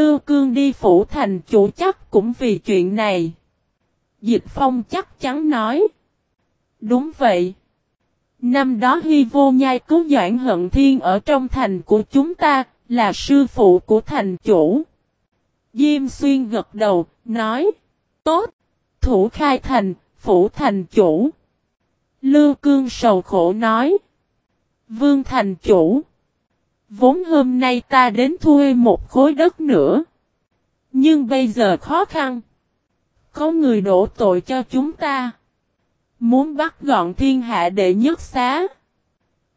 Lưu Cương đi phủ thành chủ chắc cũng vì chuyện này. Dịch Phong chắc chắn nói. Đúng vậy. Năm đó Hy Vô Nhai cứu Doãn Hận Thiên ở trong thành của chúng ta, là sư phụ của thành chủ. Diêm Xuyên gật đầu, nói. Tốt. Thủ khai thành, phủ thành chủ. Lưu Cương sầu khổ nói. Vương thành chủ. Vốn hôm nay ta đến thuê một khối đất nữa. Nhưng bây giờ khó khăn. Có người đổ tội cho chúng ta. Muốn bắt gọn thiên hạ đệ nhất xá.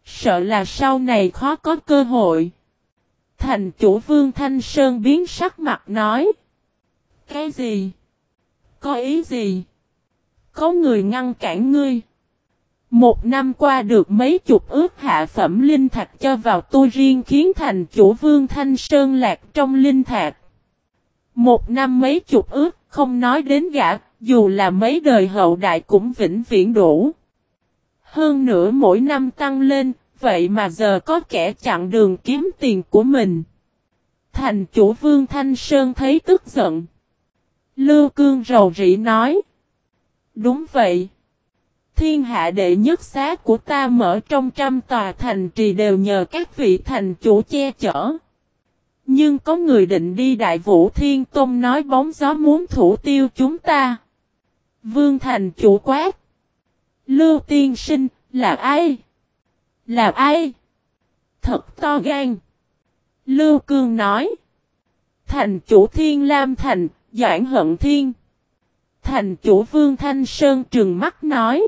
Sợ là sau này khó có cơ hội. Thành chủ Vương Thanh Sơn biến sắc mặt nói. Cái gì? Có ý gì? Có người ngăn cản ngươi. Một năm qua được mấy chục ước hạ phẩm linh thạch cho vào tu riêng khiến thành chủ Vương Thanh Sơn lạc trong linh thạch. Một năm mấy chục ước, không nói đến gã, dù là mấy đời hậu đại cũng vĩnh viễn đủ. Hơn nữa mỗi năm tăng lên, vậy mà giờ có kẻ chặn đường kiếm tiền của mình. Thành chủ Vương Thanh Sơn thấy tức giận. Lưu Cương rầu rĩ nói. Đúng vậy. Thiên hạ đệ nhất xá của ta mở trong trăm tòa thành trì đều nhờ các vị thành chủ che chở. Nhưng có người định đi Đại Vũ Thiên Tôn nói bóng gió muốn thủ tiêu chúng ta. Vương Thành chủ quát. Lưu tiên sinh, là ai? Là ai? Thật to gan. Lưu Cương nói. Thành chủ Thiên Lam Thành, Doãn Hận Thiên. Thành chủ Vương Thanh Sơn trừng mắt nói.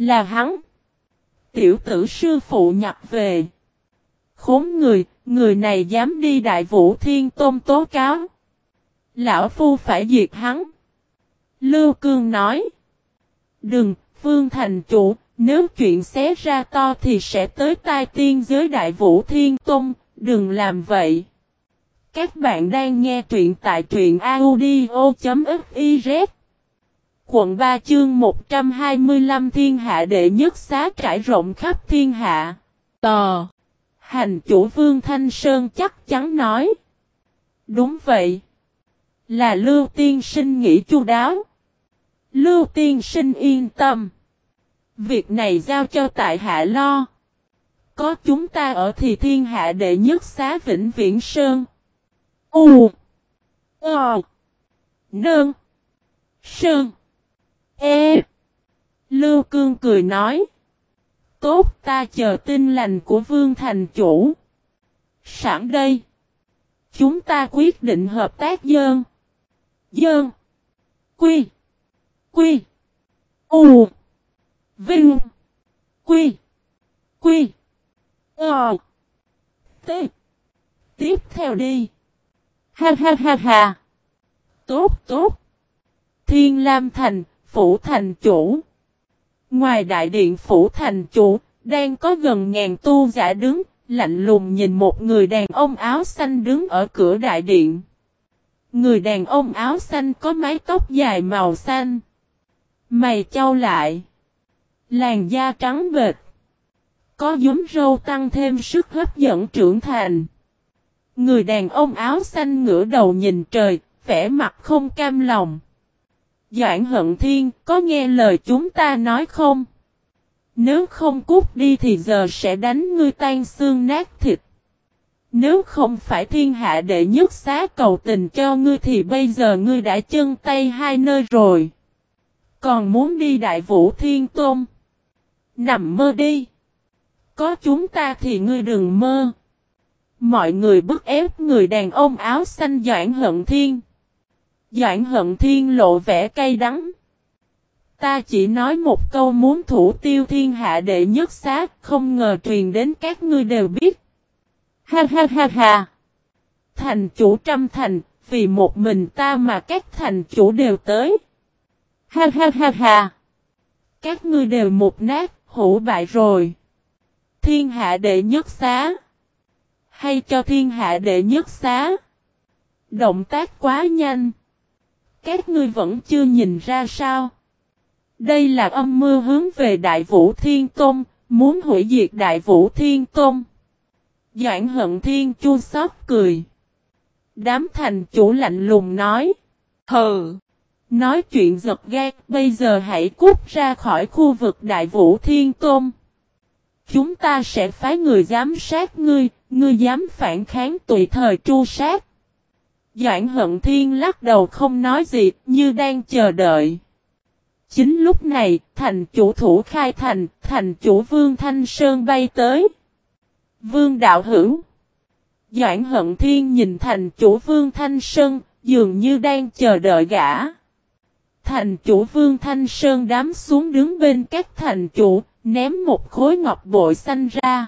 Là hắn. Tiểu tử sư phụ nhập về. Khốn người, người này dám đi đại vũ thiên tôn tố cáo. Lão Phu phải diệt hắn. Lưu Cương nói. Đừng, Vương Thành Chủ, nếu chuyện xé ra to thì sẽ tới tai tiên giới đại vũ thiên tôn, đừng làm vậy. Các bạn đang nghe truyện tại truyện audio.fif Quận 3 chương 125 thiên hạ đệ nhất xá trải rộng khắp thiên hạ. Tò. Hành chủ Vương Thanh Sơn chắc chắn nói. Đúng vậy. Là Lưu Tiên Sinh nghĩ chu đáo. Lưu Tiên Sinh yên tâm. Việc này giao cho tại hạ lo. Có chúng ta ở thì thiên hạ đệ nhất xá Vĩnh Viễn Sơn. U. Ờ. Nương. Sơn. E. Lưu Cương cười nói. Tốt ta chờ tin lành của Vương Thành Chủ. Sẵn đây. Chúng ta quyết định hợp tác dơn. Dơn. Quy. Quy. U. Vinh. Quy. Quy. Ờ. T. Tiếp theo đi. Ha ha ha ha. Tốt tốt. Thiên Lam Thành, Phủ Thành Chủ. Ngoài đại điện Phủ Thành Chủ, đang có gần ngàn tu giả đứng, lạnh lùng nhìn một người đàn ông áo xanh đứng ở cửa đại điện. Người đàn ông áo xanh có mái tóc dài màu xanh. Mày trao lại. Làn da trắng bệt. Có giống râu tăng thêm sức hấp dẫn trưởng thành. Người đàn ông áo xanh ngửa đầu nhìn trời, vẻ mặt không cam lòng. Doãn hận thiên, có nghe lời chúng ta nói không? Nếu không cút đi thì giờ sẽ đánh ngươi tan xương nát thịt. Nếu không phải thiên hạ đệ nhất xá cầu tình cho ngươi thì bây giờ ngươi đã chân tay hai nơi rồi. Còn muốn đi đại vũ thiên tôn. Nằm mơ đi. Có chúng ta thì ngươi đừng mơ. Mọi người bức ép người đàn ông áo xanh Doãn Hận Thiên. Doãn Hận Thiên lộ vẻ cay đắng. Ta chỉ nói một câu muốn thủ tiêu thiên hạ đệ nhất sát, không ngờ truyền đến các ngươi đều biết. Ha ha ha ha. Thành chủ trăm thành, vì một mình ta mà các thành chủ đều tới. Ha ha ha ha. Các ngươi đều một nát, hủ bại rồi. Thiên hạ đệ nhất xá. Hay cho thiên hạ đệ nhất xá. Động tác quá nhanh. Các ngươi vẫn chưa nhìn ra sao. Đây là âm mưu hướng về Đại Vũ Thiên Tôn, muốn hủy diệt Đại Vũ Thiên Tôn. Doãn hận thiên chua xót cười. Đám thành chủ lạnh lùng nói. Hừ. Nói chuyện giật gác, bây giờ hãy cút ra khỏi khu vực Đại Vũ Thiên Tôn. Chúng ta sẽ phái người giám sát ngươi, ngươi dám phản kháng tùy thời tru sát. Doãn hận thiên lắc đầu không nói gì, như đang chờ đợi. Chính lúc này, thành chủ thủ khai thành, thành chủ Vương Thanh Sơn bay tới. Vương đạo hữu. Doãn hận thiên nhìn thành chủ Vương Thanh Sơn, dường như đang chờ đợi gã. Thành chủ Vương Thanh Sơn đám xuống đứng bên các thành chủ, ném một khối ngọc bội xanh ra.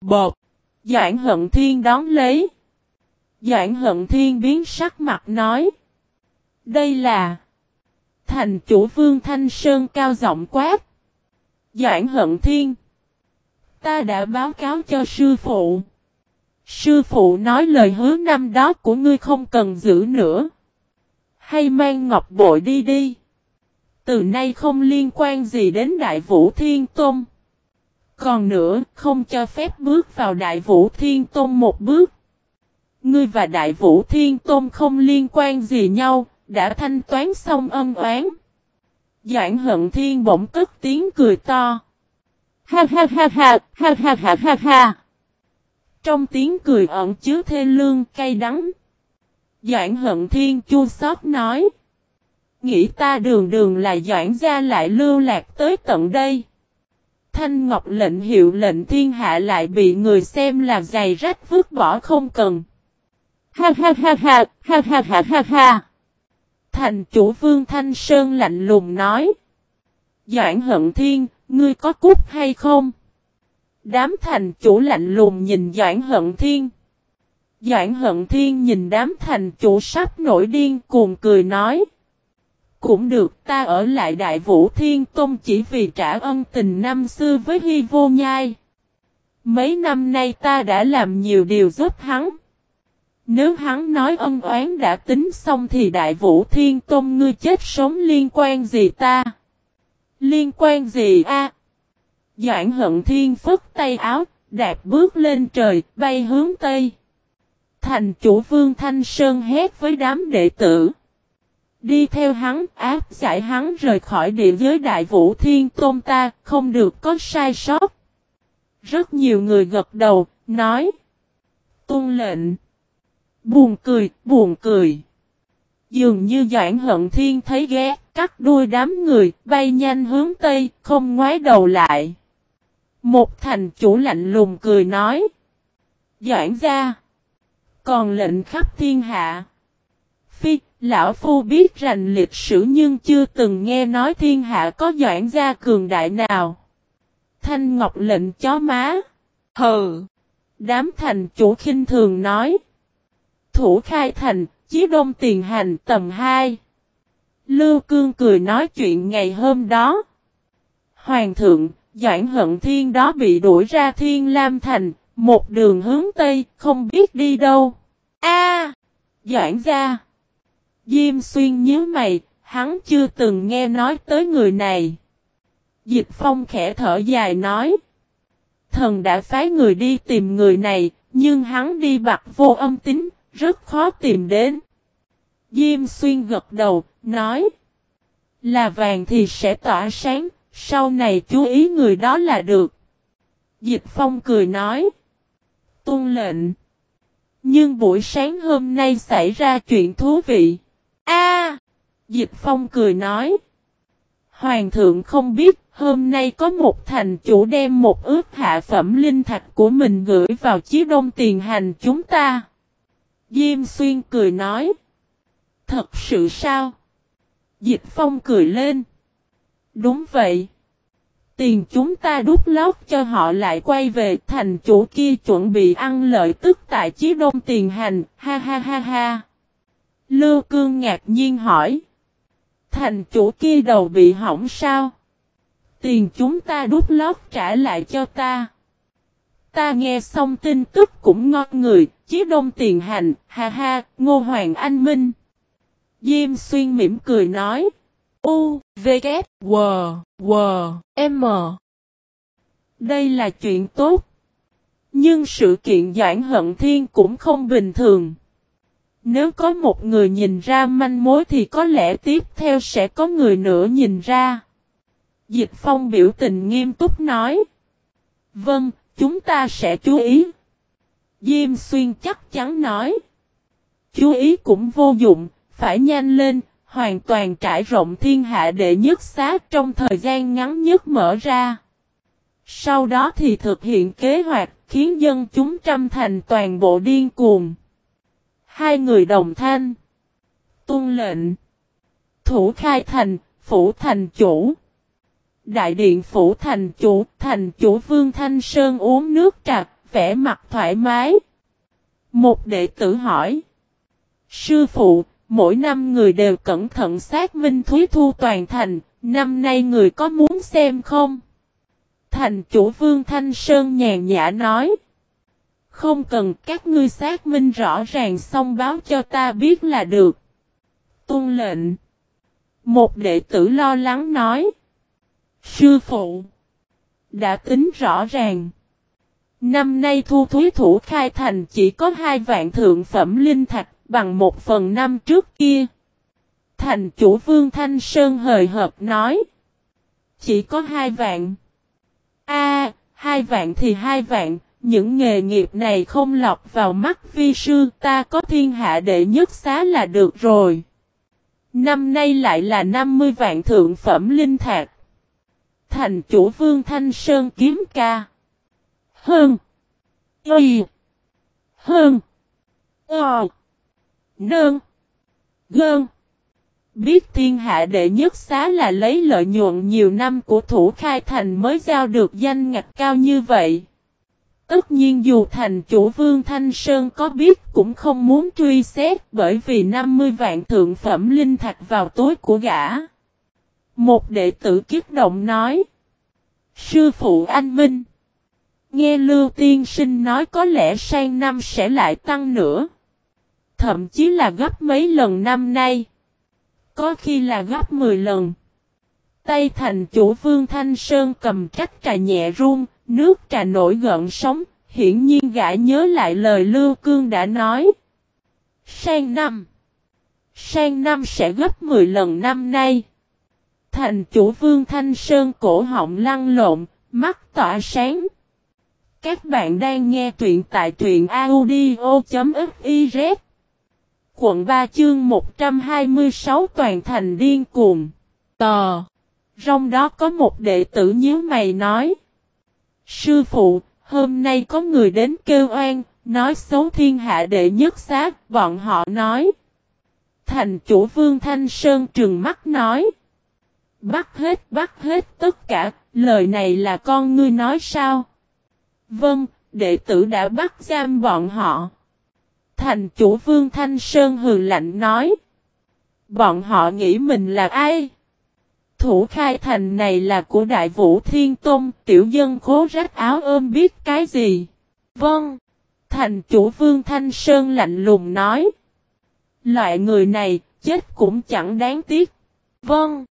Bột. Doãn hận thiên đón lấy. Doãn hận thiên biến sắc mặt nói. Đây là. Thành chủ Vương Thanh Sơn cao giọng quát. Doãn hận thiên. Ta đã báo cáo cho sư phụ. Sư phụ nói lời hứa năm đó của ngươi không cần giữ nữa. Hay mang ngọc bội đi đi. Từ nay không liên quan gì đến Đại Vũ Thiên Tôn. Còn nữa, không cho phép bước vào Đại Vũ Thiên Tôn một bước. Ngươi và Đại Vũ Thiên Tôn không liên quan gì nhau, đã thanh toán xong ân oán. Doãn hận thiên bỗng cất tiếng cười to. Ha ha ha ha, ha ha ha ha ha. Trong tiếng cười ẩn chứa thê lương cay đắng. Doãn hận thiên chua xót nói. Nghĩ ta đường đường là doãn gia lại lưu lạc tới tận đây. Thanh Ngọc lệnh hiệu lệnh thiên hạ lại bị người xem là giày rách vứt bỏ không cần. Ha ha ha ha, ha ha ha ha ha. Thành chủ Vương Thanh Sơn lạnh lùng nói. Doãn hận thiên, ngươi có cút hay không? Đám thành chủ lạnh lùng nhìn Doãn hận thiên. Doãn hận thiên nhìn đám thành chủ sắp nổi điên cuồng cười nói. Cũng được ta ở lại Đại Vũ Thiên Tôn chỉ vì trả ân tình năm xưa với Hy Vô Nhai. Mấy năm nay ta đã làm nhiều điều giúp hắn. Nếu hắn nói ân oán đã tính xong thì Đại Vũ Thiên Tôn ngươi chết sống liên quan gì ta? Liên quan gì a? Doãn hận thiên phất tay áo, đạp bước lên trời, bay hướng Tây. Thành chủ vương Thanh Sơn hét với đám đệ tử. Đi theo hắn, áp giải hắn rời khỏi địa giới đại vũ thiên tôn ta, không được có sai sót. Rất nhiều người gật đầu, nói. Tôn lệnh. Buồn cười, buồn cười. Dường như Doãn Hận Thiên thấy ghét, cắt đuôi đám người, bay nhanh hướng Tây, không ngoái đầu lại. Một thành chủ lạnh lùng cười nói. Doãn ra. Còn lệnh khắp thiên hạ. Phi, lão phu biết rành lịch sử nhưng chưa từng nghe nói thiên hạ có doãn gia cường đại nào. Thanh Ngọc lệnh chó má. Hừ. Đám thành chủ khinh thường nói. Thủ khai thành, chí đông tiền hành tầm 2. Lưu Cương cười nói chuyện ngày hôm đó. Hoàng thượng, Doãn hận thiên đó bị đuổi ra thiên lam thành, một đường hướng Tây, không biết đi đâu. A, Doãn ra. Diêm xuyên nhớ mày, hắn chưa từng nghe nói tới người này. Dịch phong khẽ thở dài nói. Thần đã phái người đi tìm người này, nhưng hắn đi bạc vô âm tính, rất khó tìm đến. Diêm xuyên gật đầu, nói. Là vàng thì sẽ tỏa sáng, sau này chú ý người đó là được. Dịch phong cười nói. Tôn lệnh. Nhưng buổi sáng hôm nay xảy ra chuyện thú vị. A, Dịch phong cười nói. Hoàng thượng không biết hôm nay có một thành chủ đem một ước hạ phẩm linh thạch của mình gửi vào chiếc đông tiền hành chúng ta. Diêm xuyên cười nói. Thật sự sao? Dịch phong cười lên. Đúng vậy. Tiền chúng ta đút lót cho họ lại quay về thành chủ kia chuẩn bị ăn lợi tức tại chí đông tiền hành, ha ha ha ha. Lưu cương ngạc nhiên hỏi. Thành chủ kia đầu bị hỏng sao? Tiền chúng ta đút lót trả lại cho ta. Ta nghe xong tin tức cũng ngon người, chí đông tiền hành, ha ha, ngô hoàng anh minh. Diêm xuyên mỉm cười nói. U, V, K, W, W, M. Đây là chuyện tốt. Nhưng sự kiện Doãn Hận Thiên cũng không bình thường. Nếu có một người nhìn ra manh mối thì có lẽ tiếp theo sẽ có người nữa nhìn ra. Dịch Phong biểu tình nghiêm túc nói. Vâng, chúng ta sẽ chú ý. Diêm Xuyên chắc chắn nói. Chú ý cũng vô dụng, phải nhanh lên, hoàn toàn trải rộng thiên hạ đệ nhất xá trong thời gian ngắn nhất mở ra. Sau đó thì thực hiện kế hoạch khiến dân chúng trăm thành toàn bộ điên cuồng. Hai người đồng thanh. Tuân lệnh. Thủ khai thành, phủ thành chủ. Đại điện phủ thành chủ, thành chủ Vương Thanh Sơn uống nước trà, vẻ mặt thoải mái. Một đệ tử hỏi. Sư phụ, mỗi năm người đều cẩn thận xác minh thúy thu toàn thành, năm nay người có muốn xem không? Thành chủ Vương Thanh Sơn nhàn nhã nói. Không cần các ngươi xác minh rõ ràng xong báo cho ta biết là được. Tuân lệnh. Một đệ tử lo lắng nói. Sư phụ. Đã tính rõ ràng. Năm nay thu thuế thủ khai thành chỉ có hai vạn thượng phẩm linh thạch bằng một phần năm trước kia. Thành chủ Vương Thanh Sơn hời hợp nói. Chỉ có hai vạn. A, hai vạn thì hai vạn, những nghề nghiệp này không lọc vào mắt vi sư ta có thiên hạ đệ nhất xá là được rồi. Năm nay lại là 50 vạn thượng phẩm linh thạch. Thành chủ Vương Thanh Sơn kiếm ca. Hơn. Y. Hơn. O. Nơn. Gơn. Biết thiên hạ đệ nhất xá là lấy lợi nhuận nhiều năm của thủ khai thành mới giao được danh ngạch cao như vậy. Tất nhiên dù thành chủ Vương Thanh Sơn có biết cũng không muốn truy xét bởi vì 50 vạn thượng phẩm linh thạch vào tối của gã. Một đệ tử kiết động nói. Sư phụ anh Minh. Nghe Lưu Tiên Sinh nói có lẽ sang năm sẽ lại tăng nữa. Thậm chí là gấp mấy lần năm nay. Có khi là gấp 10 lần. Tay thành chủ Vương Thanh Sơn cầm trách trà nhẹ run, nước trà nổi gợn sóng, hiển nhiên gã nhớ lại lời Lưu Cương đã nói. Sang năm. Sang năm sẽ gấp 10 lần năm nay. Thành chủ Vương Thanh Sơn cổ họng lăn lộn, mắt tỏa sáng. Các bạn đang nghe truyện tại truyện audio.fiz Quận 3 chương 126 toàn thành điên cuồng. Tò. Trong đó có một đệ tử nhíu mày nói. Sư phụ, hôm nay có người đến kêu oan, nói xấu thiên hạ đệ nhất xác, bọn họ nói. Thành chủ vương Thanh Sơn trừng mắt nói. Bắt hết, bắt hết tất cả, lời này là con ngươi nói sao? Vâng, đệ tử đã bắt giam bọn họ. Thành chủ Vương Thanh Sơn hừ lạnh nói. Bọn họ nghĩ mình là ai? Thủ khai thành này là của Đại Vũ Thiên Tôn, tiểu dân khố rách áo ôm biết cái gì? Vâng. Thành chủ Vương Thanh Sơn lạnh lùng nói. Loại người này, chết cũng chẳng đáng tiếc. Vâng.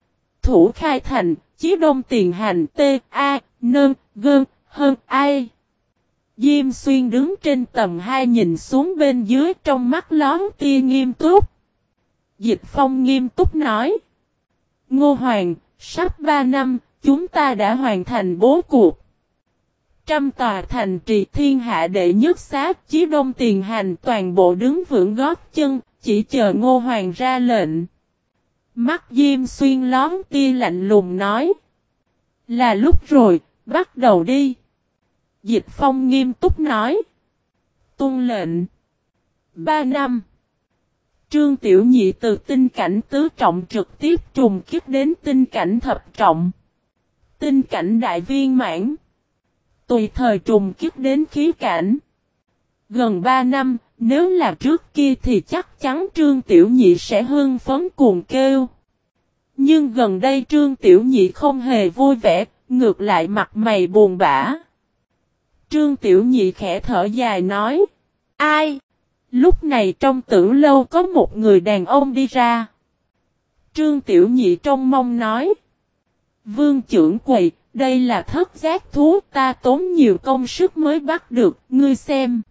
Thủ khai thành, chí đông tiền hành T, A, Nơn, Gơn, Hơn, Ai. Diêm xuyên đứng trên tầng 2 nhìn xuống bên dưới trong mắt lón tia nghiêm túc. Dịch phong nghiêm túc nói. Ngô Hoàng, sắp 3 năm, chúng ta đã hoàn thành bố cuộc. Trăm tòa thành trì thiên hạ đệ nhất sát chí đông tiền hành toàn bộ đứng vững gót chân, chỉ chờ Ngô Hoàng ra lệnh. Mắt Diêm xuyên lón tia lạnh lùng nói. Là lúc rồi, bắt đầu đi. Dịch Phong nghiêm túc nói. Tuân lệnh. Ba năm. Trương Tiểu Nhị từ tinh cảnh tứ trọng trực tiếp trùng kiếp đến tinh cảnh thập trọng. Tinh cảnh đại viên mãn. Tùy thời trùng kiếp đến khí cảnh. Gần ba năm, nếu là trước kia thì chắc chắn Trương Tiểu Nhị sẽ hưng phấn cuồng kêu. Nhưng gần đây Trương Tiểu Nhị không hề vui vẻ, ngược lại mặt mày buồn bã. Trương Tiểu Nhị khẽ thở dài nói. Ai? Lúc này trong tử lâu có một người đàn ông đi ra. Trương Tiểu Nhị trong mong nói. Vương trưởng quầy, đây là thất giác thú ta tốn nhiều công sức mới bắt được, ngươi xem.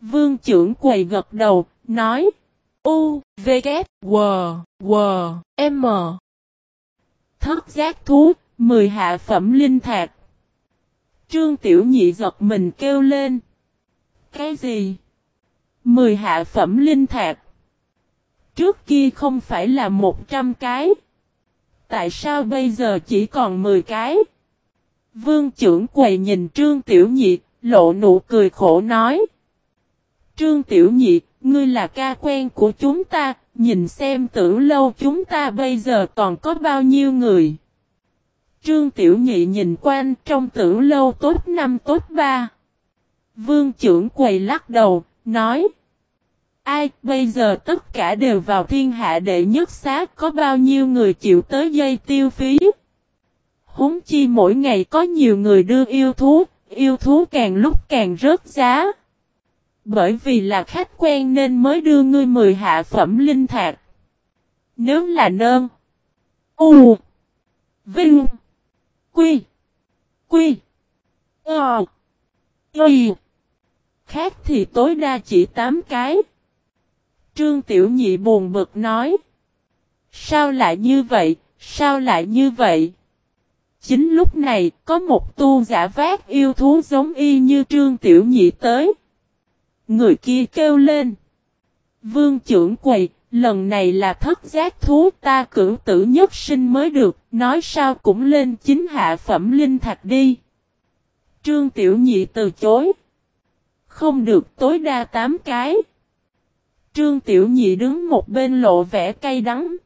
Vương trưởng quầy gật đầu, nói. U, V, K, W, W, M. Thất giác thú, 10 hạ phẩm linh thạch. Trương Tiểu Nhị giật mình kêu lên. Cái gì? 10 hạ phẩm linh thạc Trước kia không phải là 100 cái. Tại sao bây giờ chỉ còn 10 cái? Vương trưởng quầy nhìn Trương Tiểu Nhị, lộ nụ cười khổ nói. Trương Tiểu Nhị, ngươi là ca quen của chúng ta, nhìn xem tử lâu chúng ta bây giờ còn có bao nhiêu người. Trương Tiểu Nhị nhìn quanh trong tử lâu tốt năm tốt ba. Vương trưởng quầy lắc đầu, nói. Ai, bây giờ tất cả đều vào thiên hạ đệ nhất xá có bao nhiêu người chịu tới dây tiêu phí. Húng chi mỗi ngày có nhiều người đưa yêu thú, yêu thú càng lúc càng rớt giá. Bởi vì là khách quen nên mới đưa ngươi mười hạ phẩm linh thạc. Nếu là nơn. U. Vinh. Quy. Quy. Ờ. Y. Khác thì tối đa chỉ 8 cái. Trương Tiểu Nhị buồn bực nói. Sao lại như vậy, sao lại như vậy? Chính lúc này, có một tu giả vác yêu thú giống y như Trương Tiểu Nhị tới. Người kia kêu lên. Vương trưởng quầy, lần này là thất giác thú ta cử tử nhất sinh mới được, nói sao cũng lên chính hạ phẩm linh thạch đi. Trương Tiểu Nhị từ chối. Không được tối đa 8 cái. Trương Tiểu Nhị đứng một bên lộ vẻ cay đắng.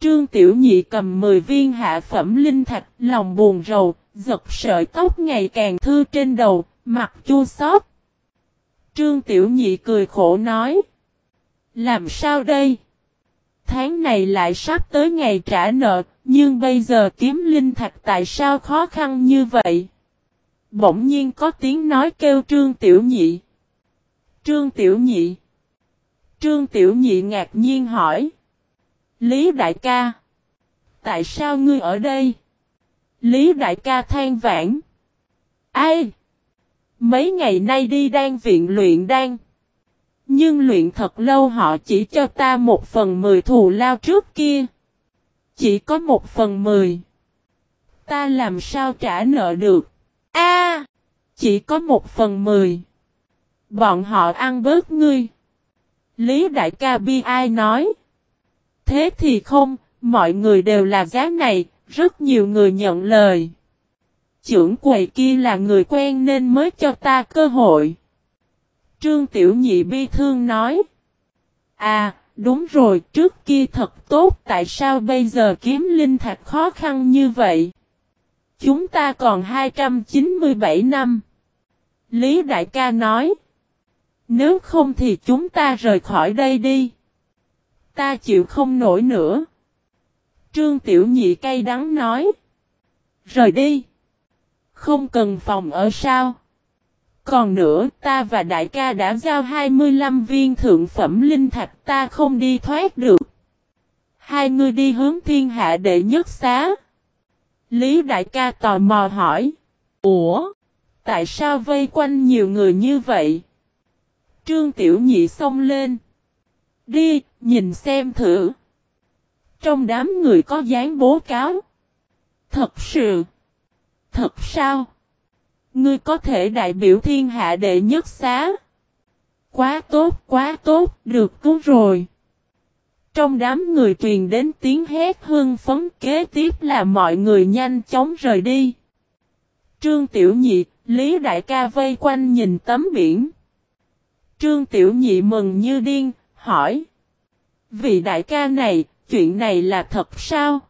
Trương Tiểu Nhị cầm 10 viên hạ phẩm linh thạch, lòng buồn rầu, giật sợi tóc ngày càng thư trên đầu, mặt chua xót. Trương Tiểu Nhị cười khổ nói. Làm sao đây? Tháng này lại sắp tới ngày trả nợ, nhưng bây giờ kiếm linh thạch tại sao khó khăn như vậy? Bỗng nhiên có tiếng nói kêu Trương Tiểu Nhị. Trương Tiểu Nhị. Trương Tiểu Nhị ngạc nhiên hỏi. Lý Đại ca. Tại sao ngươi ở đây? Lý Đại ca than vãn. Ai? Mấy ngày nay đi đang viện luyện đan. Nhưng luyện thật lâu họ chỉ cho ta một phần mười thù lao trước kia. Chỉ có một phần mười. Ta làm sao trả nợ được? A, Chỉ có một phần mười. Bọn họ ăn bớt ngươi. Lý đại ca bi ai nói. Thế thì không, mọi người đều là giá này, rất nhiều người nhận lời. Trưởng quầy kia là người quen nên mới cho ta cơ hội. Trương Tiểu Nhị bi thương nói. À, đúng rồi, trước kia thật tốt, tại sao bây giờ kiếm linh thạch khó khăn như vậy? Chúng ta còn 297 năm. Lý Đại ca nói. Nếu không thì chúng ta rời khỏi đây đi. Ta chịu không nổi nữa. Trương Tiểu Nhị cay đắng nói. Rời đi. Không cần phòng ở sao. Còn nữa ta và đại ca đã giao 25 viên thượng phẩm linh thạch ta không đi thoát được. Hai người đi hướng thiên hạ đệ nhất xá. Lý đại ca tò mò hỏi. Ủa? Tại sao vây quanh nhiều người như vậy? Trương Tiểu Nhị xông lên. Đi, nhìn xem thử. Trong đám người có dáng bố cáo. Thật sự. Thật sao? Ngươi có thể đại biểu thiên hạ đệ nhất xá. Quá tốt, quá tốt, được cứu rồi. Trong đám người truyền đến tiếng hét hưng phấn kế tiếp là mọi người nhanh chóng rời đi. Trương Tiểu Nhị, Lý Đại ca vây quanh nhìn tấm biển. Trương Tiểu Nhị mừng như điên, hỏi. Vị đại ca này, chuyện này là thật sao?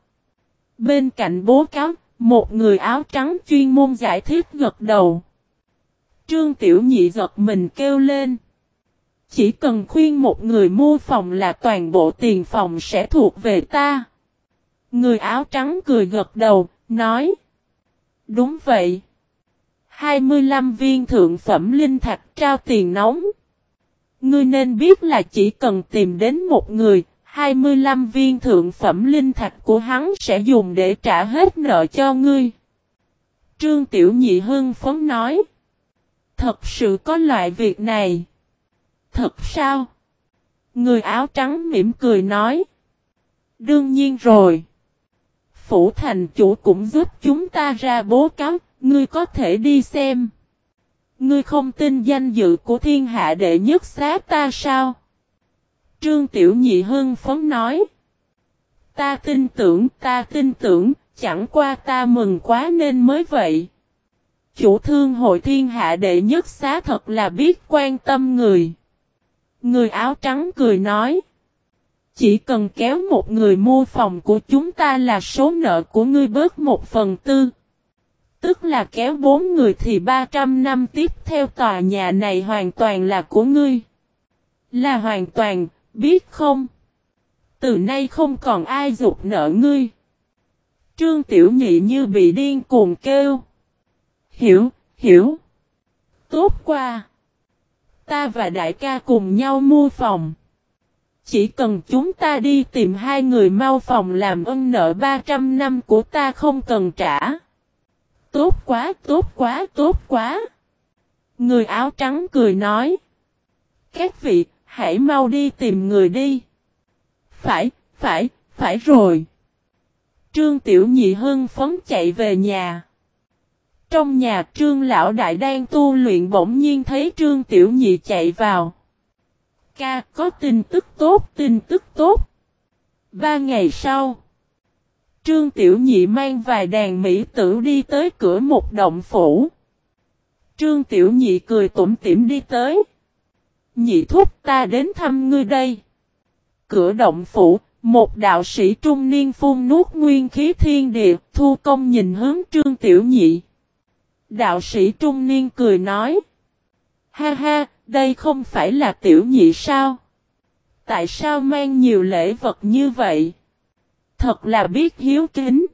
Bên cạnh bố cáo, một người áo trắng chuyên môn giải thích gật đầu. Trương Tiểu Nhị giật mình kêu lên. Chỉ cần khuyên một người mua phòng là toàn bộ tiền phòng sẽ thuộc về ta. Người áo trắng cười gật đầu, nói. Đúng vậy. 25 viên thượng phẩm linh thạch trao tiền nóng. Ngươi nên biết là chỉ cần tìm đến một người, 25 viên thượng phẩm linh thạch của hắn sẽ dùng để trả hết nợ cho ngươi. Trương Tiểu Nhị Hưng phấn nói. Thật sự có loại việc này. Thật sao? Người áo trắng mỉm cười nói. Đương nhiên rồi. Phủ thành chủ cũng giúp chúng ta ra bố cáo, ngươi có thể đi xem. Ngươi không tin danh dự của thiên hạ đệ nhất xá ta sao? Trương Tiểu Nhị Hưng phấn nói. Ta tin tưởng, ta tin tưởng, chẳng qua ta mừng quá nên mới vậy. Chủ thương hội thiên hạ đệ nhất xá thật là biết quan tâm người. Người áo trắng cười nói. Chỉ cần kéo một người mua phòng của chúng ta là số nợ của ngươi bớt một phần tư. Tức là kéo bốn người thì 300 năm tiếp theo tòa nhà này hoàn toàn là của ngươi. Là hoàn toàn, biết không? Từ nay không còn ai dục nợ ngươi. Trương Tiểu Nhị như bị điên cuồng kêu. Hiểu, hiểu. Tốt qua. Ta và đại ca cùng nhau mua phòng. Chỉ cần chúng ta đi tìm hai người mau phòng làm ân nợ 300 năm của ta không cần trả. Tốt quá, tốt quá, tốt quá. Người áo trắng cười nói. Các vị, hãy mau đi tìm người đi. Phải, phải, phải rồi. Trương Tiểu Nhị hưng phấn chạy về nhà. Trong nhà Trương Lão Đại đang tu luyện bỗng nhiên thấy Trương Tiểu Nhị chạy vào. Ca có tin tức tốt, tin tức tốt. Ba ngày sau, Trương Tiểu Nhị mang vài đàn mỹ tử đi tới cửa một động phủ. Trương Tiểu Nhị cười tủm tỉm đi tới. Nhị thúc ta đến thăm ngươi đây. Cửa động phủ, một đạo sĩ trung niên phun nuốt nguyên khí thiên địa, thu công nhìn hướng Trương Tiểu Nhị. Đạo sĩ trung niên cười nói. Ha ha, đây không phải là tiểu nhị sao? Tại sao mang nhiều lễ vật như vậy? Thật là biết hiếu kính.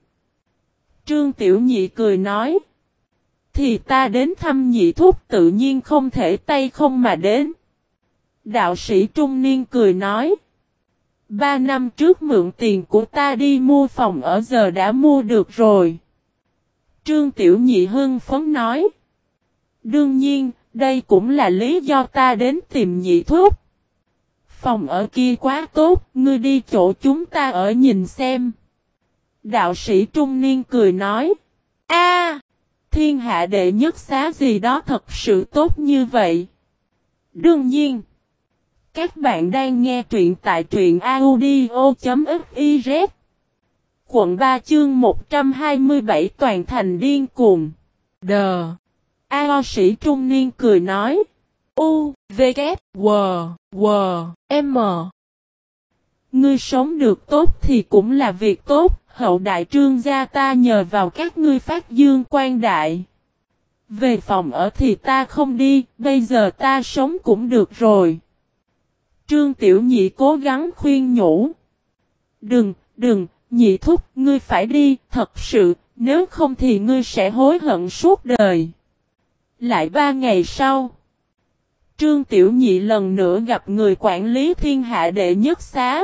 Trương tiểu nhị cười nói. Thì ta đến thăm nhị thúc tự nhiên không thể tay không mà đến. Đạo sĩ trung niên cười nói. Ba năm trước mượn tiền của ta đi mua phòng ở giờ đã mua được rồi. Trương Tiểu Nhị hưng phấn nói. Đương nhiên, đây cũng là lý do ta đến tìm nhị thuốc. Phòng ở kia quá tốt, ngươi đi chỗ chúng ta ở nhìn xem. Đạo sĩ trung niên cười nói. a thiên hạ đệ nhất xá gì đó thật sự tốt như vậy. Đương nhiên, các bạn đang nghe truyện tại truyện audio.fiz quận 3 chương 127 toàn thành điên cuồng. Đờ. A sĩ trung niên cười nói. U, V, K, W, W, M. Ngươi sống được tốt thì cũng là việc tốt, hậu đại trương gia ta nhờ vào các ngươi phát dương quan đại. Về phòng ở thì ta không đi, bây giờ ta sống cũng được rồi. Trương Tiểu Nhị cố gắng khuyên nhủ. Đừng, đừng, Nhị thúc, ngươi phải đi, thật sự, nếu không thì ngươi sẽ hối hận suốt đời. Lại ba ngày sau, Trương Tiểu Nhị lần nữa gặp người quản lý thiên hạ đệ nhất xá.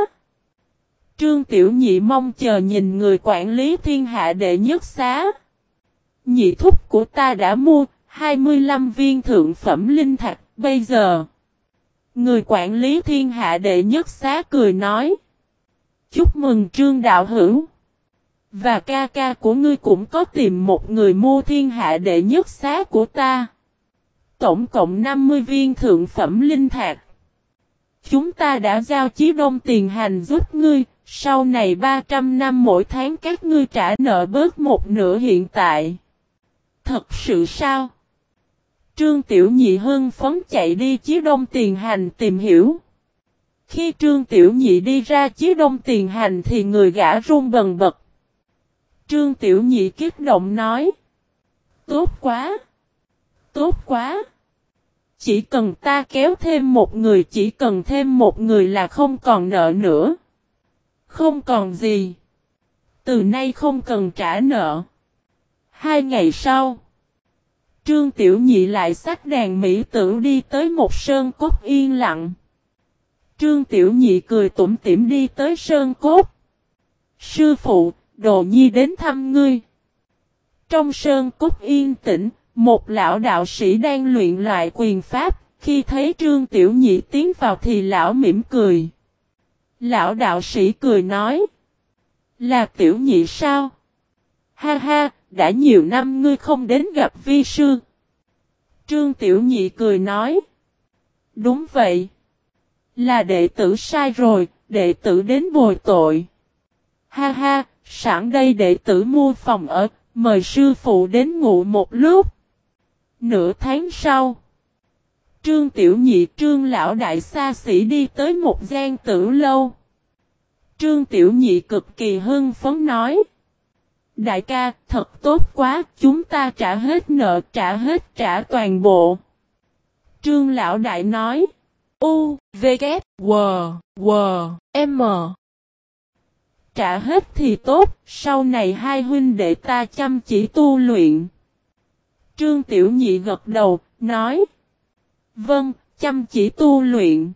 Trương Tiểu Nhị mong chờ nhìn người quản lý thiên hạ đệ nhất xá. Nhị thúc của ta đã mua 25 viên thượng phẩm linh thạch, bây giờ. Người quản lý thiên hạ đệ nhất xá cười nói. Chúc mừng trương đạo hữu. Và ca ca của ngươi cũng có tìm một người mua thiên hạ đệ nhất xá của ta. Tổng cộng 50 viên thượng phẩm linh thạch. Chúng ta đã giao chí đông tiền hành giúp ngươi, sau này 300 năm mỗi tháng các ngươi trả nợ bớt một nửa hiện tại. Thật sự sao? Trương Tiểu Nhị Hưng phấn chạy đi chí đông tiền hành tìm hiểu. Khi Trương Tiểu Nhị đi ra chí đông tiền hành thì người gã run bần bật. Trương Tiểu Nhị kích động nói. Tốt quá! Tốt quá! Chỉ cần ta kéo thêm một người, chỉ cần thêm một người là không còn nợ nữa. Không còn gì. Từ nay không cần trả nợ. Hai ngày sau. Trương Tiểu Nhị lại sách đàn Mỹ tử đi tới một sơn cốt yên lặng. Trương Tiểu Nhị cười tủm tỉm đi tới sơn cốt. Sư phụ, đồ nhi đến thăm ngươi. Trong sơn cốt yên tĩnh, một lão đạo sĩ đang luyện lại quyền pháp, khi thấy Trương Tiểu Nhị tiến vào thì lão mỉm cười. Lão đạo sĩ cười nói. Là Tiểu Nhị sao? Ha ha, đã nhiều năm ngươi không đến gặp vi sư. Trương Tiểu Nhị cười nói. Đúng vậy. Là đệ tử sai rồi, đệ tử đến bồi tội. Ha ha, sẵn đây đệ tử mua phòng ở, mời sư phụ đến ngủ một lúc. Nửa tháng sau, Trương Tiểu Nhị Trương Lão Đại xa xỉ đi tới một gian tử lâu. Trương Tiểu Nhị cực kỳ hưng phấn nói. Đại ca, thật tốt quá, chúng ta trả hết nợ, trả hết trả toàn bộ. Trương Lão Đại nói. U, V, K, W, W, M. Trả hết thì tốt, sau này hai huynh đệ ta chăm chỉ tu luyện. Trương Tiểu Nhị gật đầu, nói. Vâng, chăm chỉ tu luyện.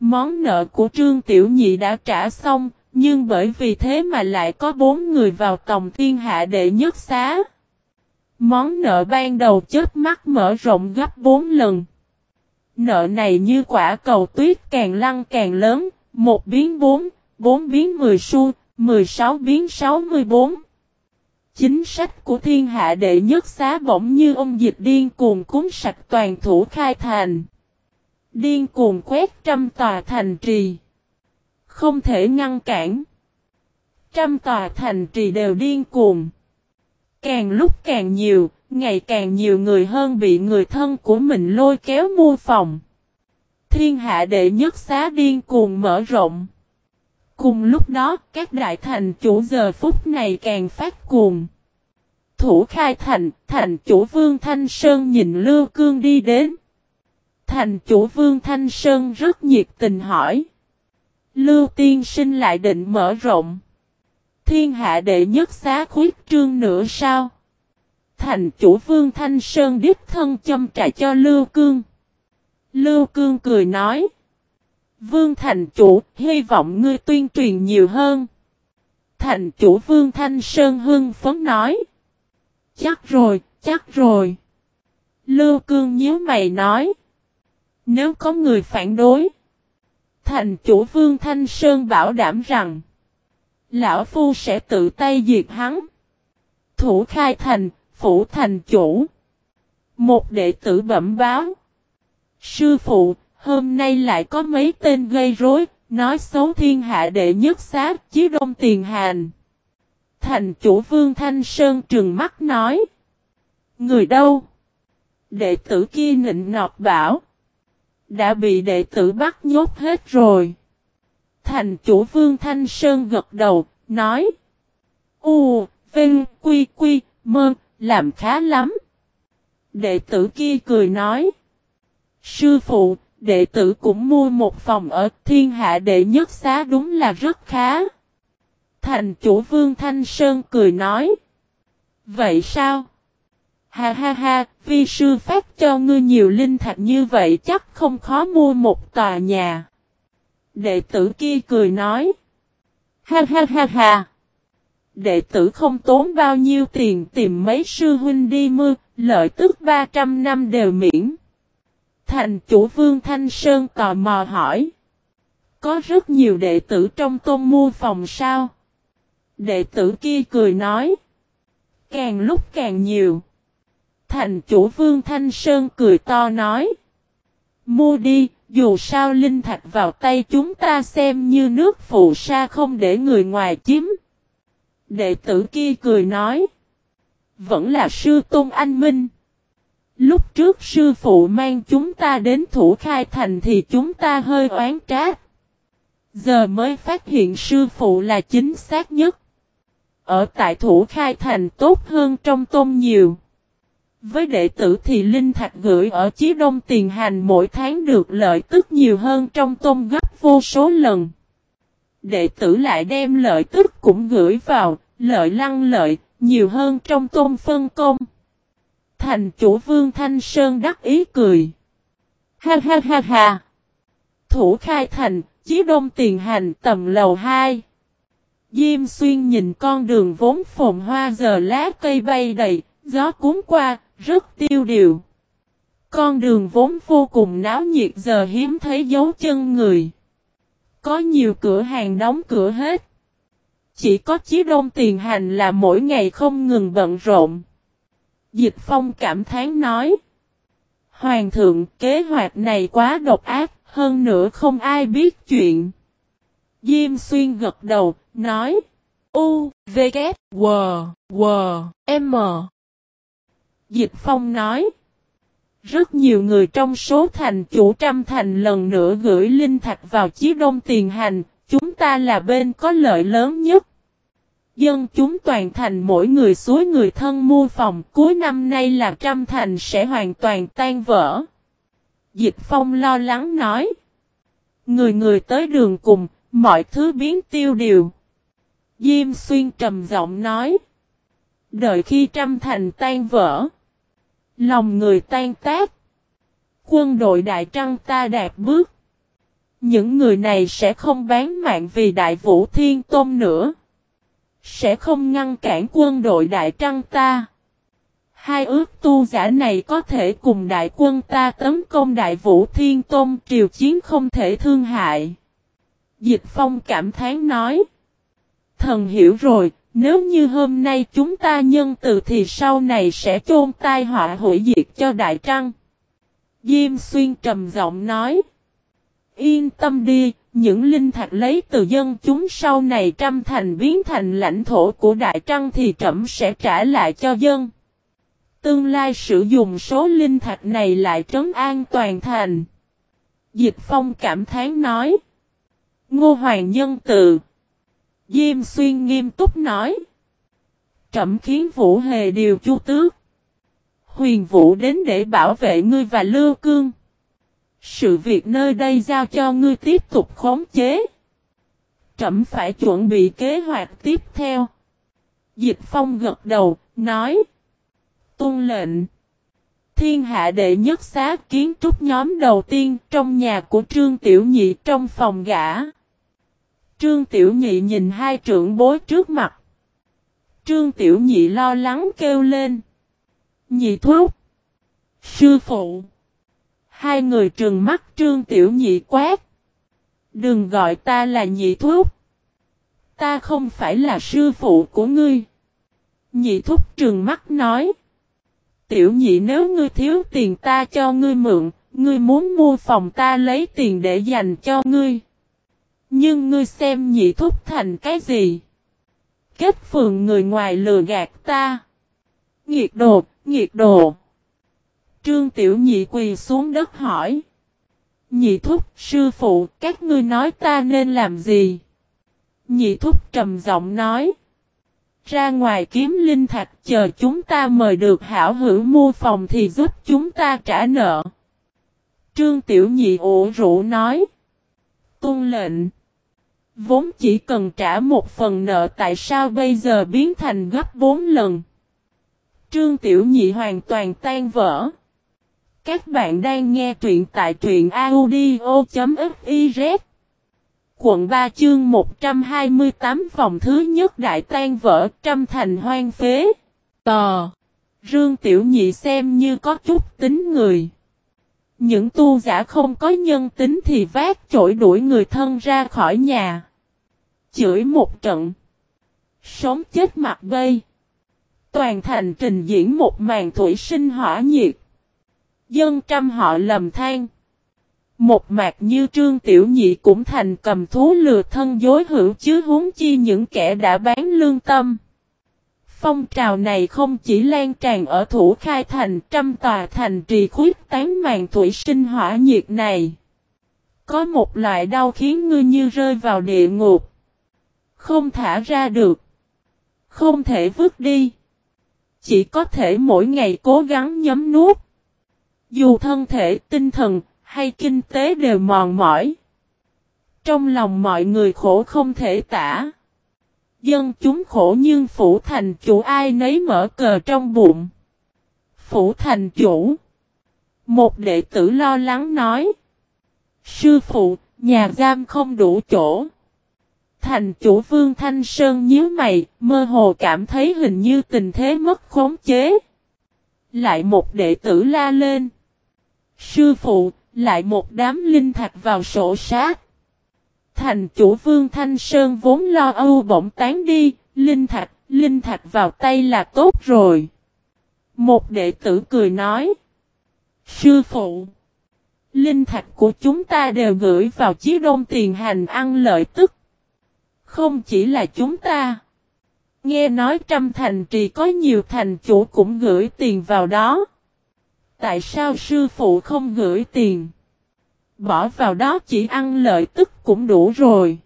Món nợ của Trương Tiểu Nhị đã trả xong, nhưng bởi vì thế mà lại có bốn người vào tổng thiên hạ đệ nhất xá. Món nợ ban đầu chết mắt mở rộng gấp bốn lần. Nợ này như quả cầu tuyết càng lăn càng lớn, một biến bốn, bốn biến mười xu, mười sáu biến sáu mươi bốn. Chính sách của thiên hạ đệ nhất xá bỗng như ông dịch điên cuồng cúng sạch toàn thủ khai thành. Điên cuồng quét trăm tòa thành trì. Không thể ngăn cản. Trăm tòa thành trì đều điên cuồng. Càng lúc càng nhiều, ngày càng nhiều người hơn bị người thân của mình lôi kéo mua phòng. Thiên hạ đệ nhất xá điên cuồng mở rộng. Cùng lúc đó, các đại thành chủ giờ phút này càng phát cuồng. Thủ khai thành, thành chủ Vương Thanh Sơn nhìn Lưu Cương đi đến. Thành chủ Vương Thanh Sơn rất nhiệt tình hỏi. Lưu tiên sinh lại định mở rộng. Thiên hạ đệ nhất xá khuyết trương nữa sao? Thành chủ Vương Thanh Sơn đích thân châm trà cho Lưu Cương. Lưu Cương cười nói. Vương Thành chủ, hy vọng ngươi tuyên truyền nhiều hơn. Thành chủ Vương Thanh Sơn hưng phấn nói. Chắc rồi, chắc rồi. Lưu Cương nhíu mày nói. Nếu có người phản đối. Thành chủ Vương Thanh Sơn bảo đảm rằng. Lão Phu sẽ tự tay diệt hắn. Thủ khai thành, phủ thành chủ. Một đệ tử bẩm báo. Sư phụ, hôm nay lại có mấy tên gây rối, nói xấu thiên hạ đệ nhất sát chí đông tiền hàn. Thành chủ Vương Thanh Sơn trừng mắt nói. Người đâu? Đệ tử kia nịnh nọt bảo. Đã bị đệ tử bắt nhốt hết rồi. Thành chủ Vương Thanh Sơn gật đầu, nói. U, Vinh, Quy, Quy, Mơ, làm khá lắm. Đệ tử kia cười nói. Sư phụ, đệ tử cũng mua một phòng ở thiên hạ đệ nhất xá đúng là rất khá. Thành chủ Vương Thanh Sơn cười nói. Vậy sao? Ha ha ha, vi sư phát cho ngươi nhiều linh thạch như vậy chắc không khó mua một tòa nhà. Đệ tử kia cười nói. Ha ha ha ha. Đệ tử không tốn bao nhiêu tiền tìm mấy sư huynh đi mưa, lợi tức 300 năm đều miễn. Thành chủ Vương Thanh Sơn tò mò hỏi. Có rất nhiều đệ tử trong tôn mua phòng sao? Đệ tử kia cười nói. Càng lúc càng nhiều. Thành chủ Vương Thanh Sơn cười to nói. Mua đi, dù sao linh thạch vào tay chúng ta xem như nước phụ sa không để người ngoài chiếm. Đệ tử kia cười nói. Vẫn là sư tôn anh minh. Lúc trước sư phụ mang chúng ta đến thủ khai thành thì chúng ta hơi oán trách. Giờ mới phát hiện sư phụ là chính xác nhất. Ở tại thủ khai thành tốt hơn trong tôn nhiều. Với đệ tử thì Linh Thạch gửi ở Chí Đông tiền hành mỗi tháng được lợi tức nhiều hơn trong tôm gấp vô số lần. Đệ tử lại đem lợi tức cũng gửi vào, lợi lăng lợi, nhiều hơn trong tôm phân công. Thành chủ Vương Thanh Sơn đắc ý cười. Ha ha ha ha. Thủ khai thành, Chí Đông tiền hành tầm lầu 2. Diêm xuyên nhìn con đường vốn phồn hoa giờ lá cây bay đầy, gió cuốn qua, rất tiêu điều. Con đường vốn vô cùng náo nhiệt giờ hiếm thấy dấu chân người. Có nhiều cửa hàng đóng cửa hết. Chỉ có chí đông tiền hành là mỗi ngày không ngừng bận rộn. Dịch phong cảm thán nói. Hoàng thượng kế hoạch này quá độc ác, hơn nữa không ai biết chuyện. Diêm xuyên gật đầu, nói. U, V, K, W, W, M. Dịch phong nói. Rất nhiều người trong số thành chủ trăm thành lần nữa gửi linh thạch vào chí đông tiền hành, chúng ta là bên có lợi lớn nhất. Dân chúng toàn thành mỗi người suối người thân mua phòng cuối năm nay là trăm thành sẽ hoàn toàn tan vỡ. Dịch phong lo lắng nói. Người người tới đường cùng, mọi thứ biến tiêu điều. Diêm xuyên trầm giọng nói. Đợi khi trăm thành tan vỡ. Lòng người tan tác. Quân đội đại trăng ta đạt bước. Những người này sẽ không bán mạng vì đại vũ thiên tôn nữa. Sẽ không ngăn cản quân đội đại trăng ta. Hai ước tu giả này có thể cùng đại quân ta tấn công đại vũ thiên tôn triều chiến không thể thương hại. Dịch phong cảm thán nói. Thần hiểu rồi, nếu như hôm nay chúng ta nhân từ thì sau này sẽ chôn tai họa hủy diệt cho đại trăng. Diêm xuyên trầm giọng nói. Yên tâm đi, những linh thạch lấy từ dân chúng sau này trăm thành biến thành lãnh thổ của Đại Trăng thì trẫm sẽ trả lại cho dân. Tương lai sử dụng số linh thạch này lại trấn an toàn thành. Dịch Phong cảm thán nói. Ngô Hoàng Nhân Tự. Diêm Xuyên nghiêm túc nói. Trẩm khiến Vũ Hề điều chu tước. Huyền Vũ đến để bảo vệ ngươi và Lưu Cương. Sự việc nơi đây giao cho ngươi tiếp tục khống chế. Trẩm phải chuẩn bị kế hoạch tiếp theo. Dịch Phong gật đầu, nói. Tôn lệnh. Thiên hạ đệ nhất xá kiến trúc nhóm đầu tiên trong nhà của Trương Tiểu Nhị trong phòng gã. Trương Tiểu Nhị nhìn hai trưởng bối trước mặt. Trương Tiểu Nhị lo lắng kêu lên. Nhị thuốc. Sư phụ. Hai người trừng mắt trương tiểu nhị quát. Đừng gọi ta là nhị thúc. Ta không phải là sư phụ của ngươi. Nhị thúc trừng mắt nói. Tiểu nhị nếu ngươi thiếu tiền ta cho ngươi mượn, ngươi muốn mua phòng ta lấy tiền để dành cho ngươi. Nhưng ngươi xem nhị thúc thành cái gì? Kết phường người ngoài lừa gạt ta. Nghiệt đồ, nghiệt đồ. Trương Tiểu Nhị quỳ xuống đất hỏi. Nhị thúc, sư phụ, các ngươi nói ta nên làm gì? Nhị thúc trầm giọng nói. Ra ngoài kiếm linh thạch chờ chúng ta mời được hảo hữu mua phòng thì giúp chúng ta trả nợ. Trương Tiểu Nhị ủ rũ nói tuân lệnh. Vốn chỉ cần trả một phần nợ tại sao bây giờ biến thành gấp bốn lần. Trương Tiểu Nhị hoàn toàn tan vỡ. Các bạn đang nghe truyện tại truyện audio.fiz Quận 3 chương 128 vòng thứ nhất đại tan vỡ trăm thành hoang phế. Tò. Rương Tiểu Nhị xem như có chút tính người. Những tu giả không có nhân tính thì vác chổi đuổi người thân ra khỏi nhà. Chửi một trận. Sống chết mặt bay. Toàn thành trình diễn một màn thủy sinh hỏa nhiệt. Dân trăm họ lầm than. Một mạc như trương tiểu nhị cũng thành cầm thú lừa thân dối hữu chứ huống chi những kẻ đã bán lương tâm. Phong trào này không chỉ lan tràn ở thủ khai thành trăm tòa thành trì khuyết tán màn thủy sinh hỏa nhiệt này. Có một loại đau khiến ngươi như rơi vào địa ngục. Không thả ra được. Không thể vứt đi. Chỉ có thể mỗi ngày cố gắng nhấm nuốt. Dù thân thể, tinh thần hay kinh tế đều mòn mỏi. Trong lòng mọi người khổ không thể tả. Dân chúng khổ nhưng phủ thành chủ ai nấy mở cờ trong bụng. Phủ thành chủ. Một đệ tử lo lắng nói. Sư phụ, nhà giam không đủ chỗ. Thành chủ Vương Thanh Sơn nhíu mày, mơ hồ cảm thấy hình như tình thế mất khống chế. Lại một đệ tử la lên. Sư phụ, lại một đám linh thạch vào sổ sát. Thành chủ Vương Thanh Sơn vốn lo âu bỗng tán đi, linh thạch, linh thạch vào tay là tốt rồi. Một đệ tử cười nói. Sư phụ, linh thạch của chúng ta đều gửi vào chí đông tiền hành ăn lợi tức. Không chỉ là chúng ta. Nghe nói trăm thành trì có nhiều thành chủ cũng gửi tiền vào đó. Tại sao sư phụ không gửi tiền? Bỏ vào đó chỉ ăn lợi tức cũng đủ rồi.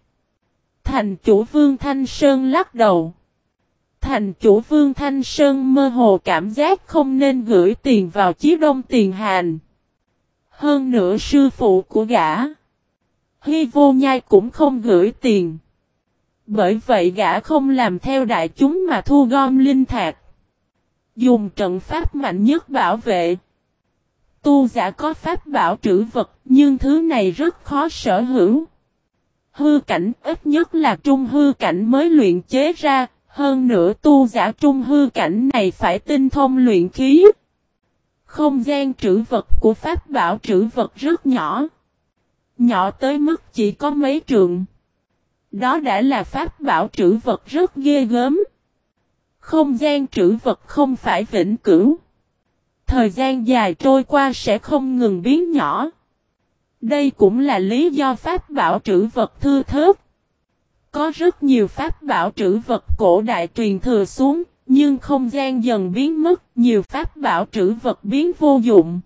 Thành chủ Vương Thanh Sơn lắc đầu. Thành chủ Vương Thanh Sơn mơ hồ cảm giác không nên gửi tiền vào chí đông tiền hàn. Hơn nữa sư phụ của gã. Hy vô nhai cũng không gửi tiền. Bởi vậy gã không làm theo đại chúng mà thu gom linh thạc, Dùng trận pháp mạnh nhất bảo vệ. Tu giả có pháp bảo trữ vật, nhưng thứ này rất khó sở hữu. Hư cảnh ít nhất là trung hư cảnh mới luyện chế ra, hơn nữa tu giả trung hư cảnh này phải tinh thông luyện khí. Không gian trữ vật của pháp bảo trữ vật rất nhỏ. Nhỏ tới mức chỉ có mấy trượng. Đó đã là pháp bảo trữ vật rất ghê gớm. Không gian trữ vật không phải vĩnh cửu. Thời gian dài trôi qua sẽ không ngừng biến nhỏ. Đây cũng là lý do pháp bảo trữ vật thư thớt. Có rất nhiều pháp bảo trữ vật cổ đại truyền thừa xuống, nhưng không gian dần biến mất, nhiều pháp bảo trữ vật biến vô dụng.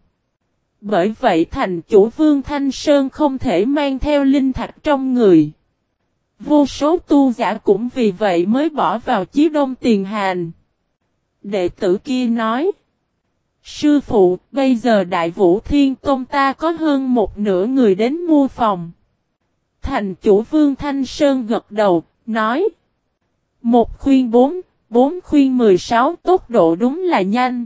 Bởi vậy thành chủ Vương Thanh Sơn không thể mang theo linh thạch trong người. Vô số tu giả cũng vì vậy mới bỏ vào chí đông tiền hàn. Đệ tử kia nói. Sư phụ, bây giờ Đại Vũ Thiên Tôn ta có hơn một nửa người đến mua phòng. Thành chủ Vương Thanh Sơn gật đầu, nói. Một khuyên bốn, bốn khuyên mười sáu tốc độ đúng là nhanh.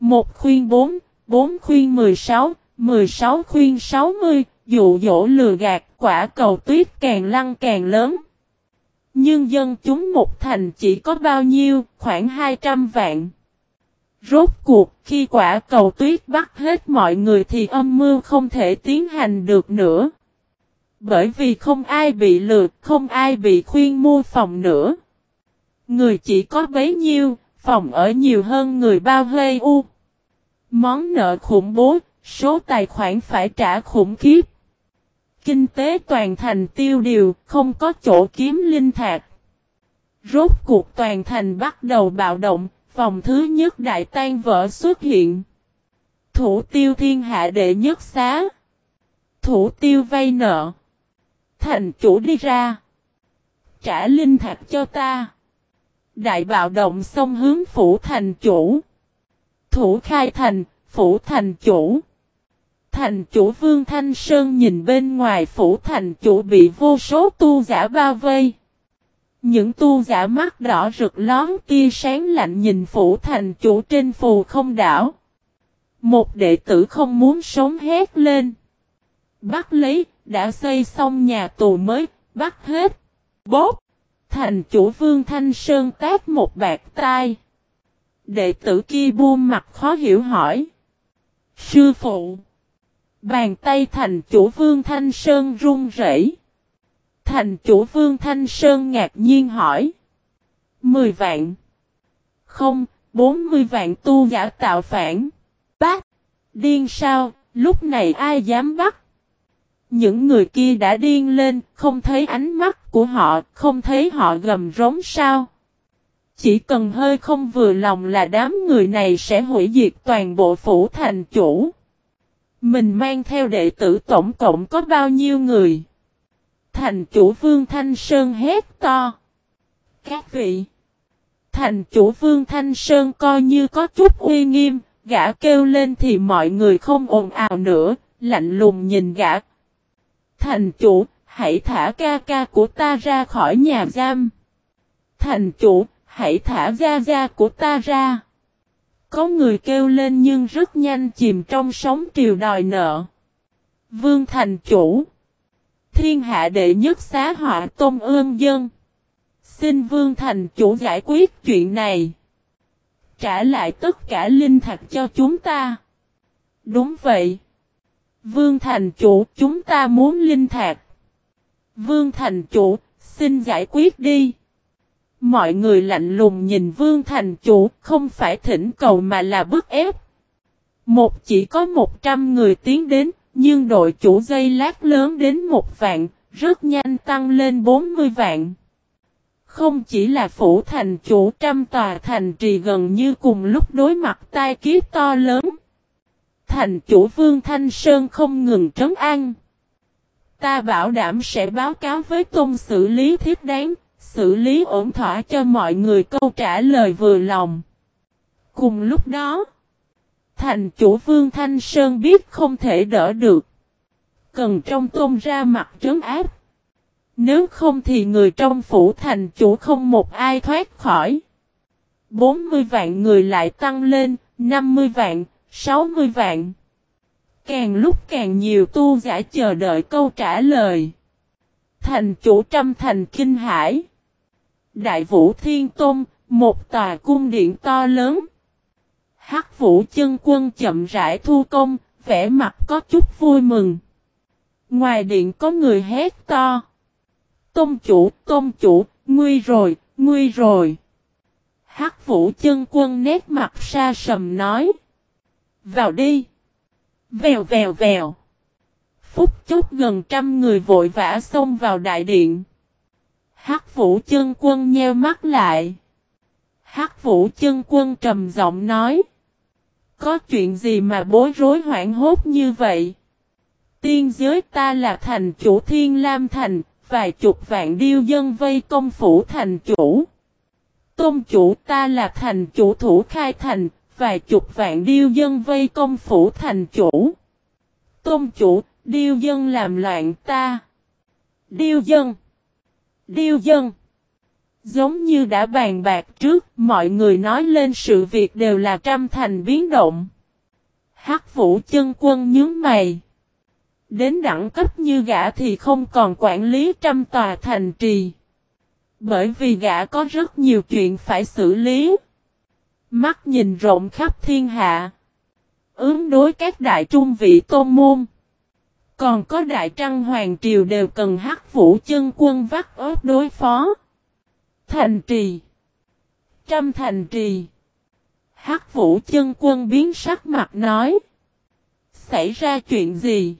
Một khuyên bốn, bốn khuyên mười sáu, mười sáu khuyên sáu mươi, dụ dỗ lừa gạt quả cầu tuyết càng lăn càng lớn. Nhưng dân chúng một thành chỉ có bao nhiêu, khoảng 200 vạn. Rốt cuộc, khi quả cầu tuyết bắt hết mọi người thì âm mưu không thể tiến hành được nữa. Bởi vì không ai bị lừa, không ai bị khuyên mua phòng nữa. Người chỉ có bấy nhiêu, phòng ở nhiều hơn người bao hơi u. Món nợ khủng bố, số tài khoản phải trả khủng khiếp. Kinh tế toàn thành tiêu điều, không có chỗ kiếm linh thạc. Rốt cuộc toàn thành bắt đầu bạo động, vòng thứ nhất đại tan vỡ xuất hiện. Thủ tiêu thiên hạ đệ nhất xá. Thủ tiêu vay nợ. Thành chủ đi ra. Trả linh thạch cho ta. Đại bạo động xong hướng phủ thành chủ. Thủ khai thành, phủ thành chủ. Thành chủ Vương Thanh Sơn nhìn bên ngoài phủ thành chủ bị vô số tu giả bao vây. Những tu giả mắt đỏ rực lón tia sáng lạnh nhìn phủ thành chủ trên phù không đảo. Một đệ tử không muốn sống hét lên. Bắt lấy, đã xây xong nhà tù mới, bắt hết. Bốp! Thành chủ Vương Thanh Sơn tát một bạc tai. Đệ tử kia buông mặt khó hiểu hỏi. Sư phụ! Bàn tay thành chủ Vương Thanh Sơn run rẩy. Thành chủ Vương Thanh Sơn ngạc nhiên hỏi. Mười vạn. Không, bốn mươi vạn tu giả tạo phản. Bác! Điên sao, lúc này ai dám bắt? Những người kia đã điên lên, không thấy ánh mắt của họ, không thấy họ gầm rống sao. Chỉ cần hơi không vừa lòng là đám người này sẽ hủy diệt toàn bộ phủ thành chủ. Mình mang theo đệ tử tổng cộng có bao nhiêu người? Thành chủ Vương Thanh Sơn hét to. Các vị! Thành chủ Vương Thanh Sơn coi như có chút uy nghiêm, gã kêu lên thì mọi người không ồn ào nữa, lạnh lùng nhìn gã. Thành chủ, hãy thả ca ca của ta ra khỏi nhà giam. Thành chủ, hãy thả gia gia của ta ra. Có người kêu lên nhưng rất nhanh chìm trong sóng triều đòi nợ. Vương thành chủ. Thiên hạ đệ nhất xá họa tôn ương dân. Xin vương thành chủ giải quyết chuyện này. Trả lại tất cả linh thạch cho chúng ta. Đúng vậy. Vương thành chủ chúng ta muốn linh thạch. Vương thành chủ, xin giải quyết đi. Mọi người lạnh lùng nhìn vương thành chủ, không phải thỉnh cầu mà là bức ép. Một chỉ có 100 người tiến đến, nhưng đội chủ dây lát lớn đến một vạn, rất nhanh tăng lên 40 vạn. Không chỉ là phủ thành chủ trăm tòa thành trì gần như cùng lúc đối mặt tai kiếp to lớn. Thành chủ Vương Thanh Sơn không ngừng trấn an. Ta bảo đảm sẽ báo cáo với tôn xử lý thiết đáng, xử lý ổn thỏa cho mọi người câu trả lời vừa lòng. Cùng lúc đó, thành chủ Vương Thanh Sơn biết không thể đỡ được. Cần trong tôn ra mặt trấn áp. Nếu không thì người trong phủ thành chủ không một ai thoát khỏi. 40 vạn người lại tăng lên, 50 vạn, 60 vạn. Càng lúc càng nhiều tu giả chờ đợi câu trả lời. Thành chủ trăm thành kinh hải. Đại vũ thiên tôn, một tòa cung điện to lớn. Hắc vũ chân quân chậm rãi thu công, vẻ mặt có chút vui mừng. Ngoài điện có người hét to. Tôn chủ, tôn chủ, nguy rồi, nguy rồi. Hắc vũ chân quân nét mặt xa sầm nói. Vào đi. Vèo vèo vèo. Phút chốc gần trăm người vội vã xông vào đại điện. Hắc vũ chân quân nheo mắt lại. Hắc vũ chân quân trầm giọng nói. Có chuyện gì mà bối rối hoảng hốt như vậy? Tiên giới ta là thành chủ thiên lam thành, vài chục vạn điêu dân vây công phủ thành chủ. Tôn chủ ta là thành chủ thủ khai thành, vài chục vạn điêu dân vây công phủ thành chủ. Tôn chủ, điêu dân làm loạn ta. Điêu dân. Điêu dân. Giống như đã bàn bạc trước, mọi người nói lên sự việc đều là trăm thành biến động. Hắc vũ chân quân nhướng mày. Đến đẳng cấp như gã thì không còn quản lý trăm tòa thành trì. Bởi vì gã có rất nhiều chuyện phải xử lý. Mắt nhìn rộng khắp thiên hạ. Ứng đối các đại trung vị tôn môn. Còn có đại trăng hoàng triều đều cần hắc vũ chân quân vắt ớt đối phó. Thành trì. Trăm thành trì. Hắc vũ chân quân biến sắc mặt nói. Xảy ra chuyện gì?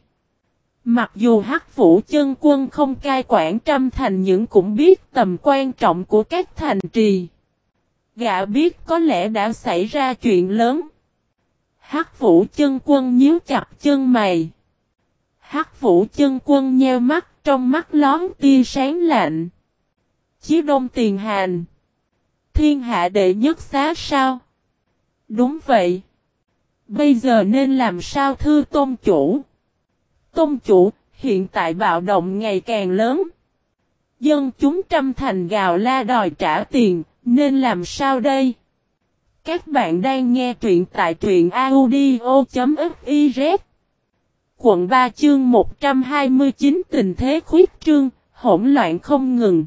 Mặc dù hắc vũ chân quân không cai quản trăm thành những cũng biết tầm quan trọng của các thành trì. Gã biết có lẽ đã xảy ra chuyện lớn. Hắc vũ chân quân nhíu chặt chân mày. Hắc vũ chân quân nheo mắt, trong mắt lón tia sáng lạnh. Chí đông tiền hàn Thiên hạ đệ nhất xá sao? Đúng vậy. Bây giờ nên làm sao thưa tôn chủ? Tôn chủ, hiện tại bạo động ngày càng lớn. Dân chúng trăm thành gào la đòi trả tiền, nên làm sao đây? Các bạn đang nghe truyện tại truyện audio.fiz Quận 3 chương 129 tình thế khuyết trương, hỗn loạn không ngừng.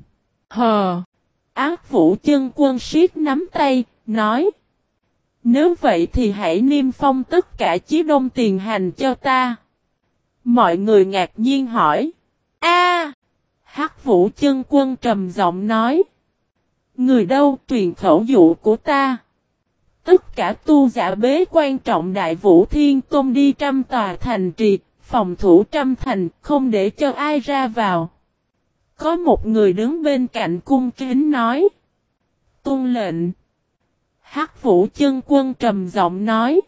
Hờ! Ác vũ chân quân siết nắm tay, nói. Nếu vậy thì hãy niêm phong tất cả chí đông tiền hành cho ta. Mọi người ngạc nhiên hỏi. A! Hắc vũ chân quân trầm giọng nói. Người đâu truyền khẩu dụ của ta? Tất cả tu giả bế quan trọng đại vũ thiên tôn đi trăm tòa thành trì, phòng thủ trăm thành, không để cho ai ra vào. Có một người đứng bên cạnh cung kính nói. Tôn lệnh. Hắc vũ chân quân trầm giọng nói.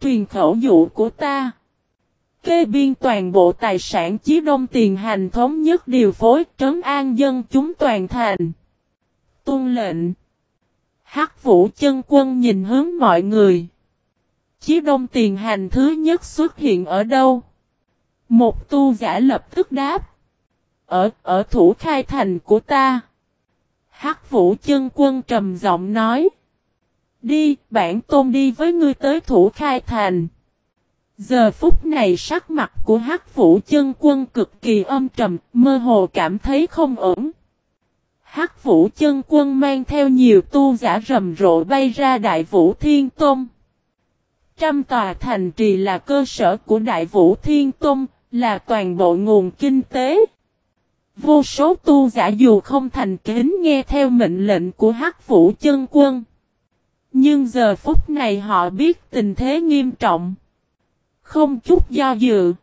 Truyền khẩu dụ của ta. Kê biên toàn bộ tài sản chí đông tiền hành thống nhất điều phối trấn an dân chúng toàn thành. Tôn lệnh. Hắc vũ chân quân nhìn hướng mọi người. Chí đông tiền hành thứ nhất xuất hiện ở đâu? Một tu giả lập tức đáp. Ở, ở thủ khai thành của ta. Hắc vũ chân quân trầm giọng nói. Đi, bản tôn đi với ngươi tới thủ khai thành. Giờ phút này sắc mặt của hắc vũ chân quân cực kỳ âm trầm, mơ hồ cảm thấy không ổn. Hắc vũ chân quân mang theo nhiều tu giả rầm rộ bay ra đại vũ thiên tôn. Trăm tòa thành trì là cơ sở của Đại Vũ Thiên Tông, là toàn bộ nguồn kinh tế. Vô số tu giả dù không thành kính nghe theo mệnh lệnh của Hắc Vũ chân quân. Nhưng giờ phút này họ biết tình thế nghiêm trọng. Không chút do dự.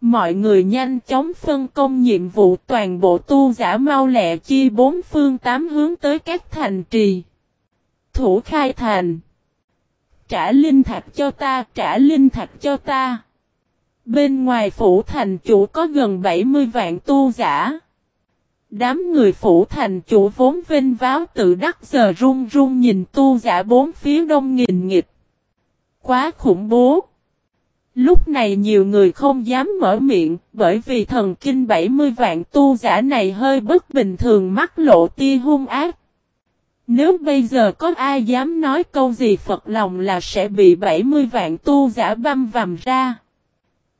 Mọi người nhanh chóng phân công nhiệm vụ toàn bộ tu giả mau lẹ chia bốn phương tám hướng tới các thành trì. Thủ khai thành. Trả linh thạch cho ta, trả linh thạch cho ta. Bên ngoài phủ thành chủ có gần 70 vạn tu giả. Đám người phủ thành chủ vốn vinh váo tự đắc giờ run run nhìn tu giả bốn phía đông nghìn nghịch. Quá khủng bố. Lúc này nhiều người không dám mở miệng, bởi vì thần kinh 70 vạn tu giả này hơi bất bình thường mắc lộ tia hung ác. Nếu bây giờ có ai dám nói câu gì Phật lòng là sẽ bị 70 vạn tu giả băm vằm ra.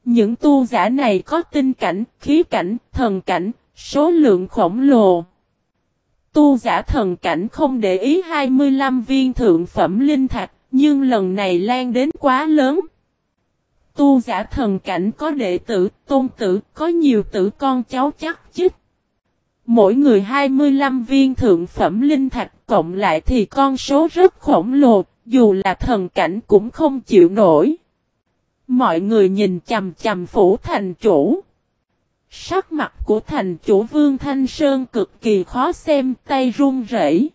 Những tu giả này có tinh cảnh, khí cảnh, thần cảnh, số lượng khổng lồ. Tu giả thần cảnh không để ý 25 viên thượng phẩm linh thạch, nhưng lần này lan đến quá lớn. Tu giả thần cảnh có đệ tử, tôn tử, có nhiều tử con cháu chắc chích. Mỗi người 25 viên thượng phẩm linh thạch cộng lại thì con số rất khổng lồ, dù là thần cảnh cũng không chịu nổi. Mọi người nhìn chầm chầm phủ thành chủ. Sắc mặt của thành chủ Vương Thanh Sơn cực kỳ khó xem, tay run rẩy.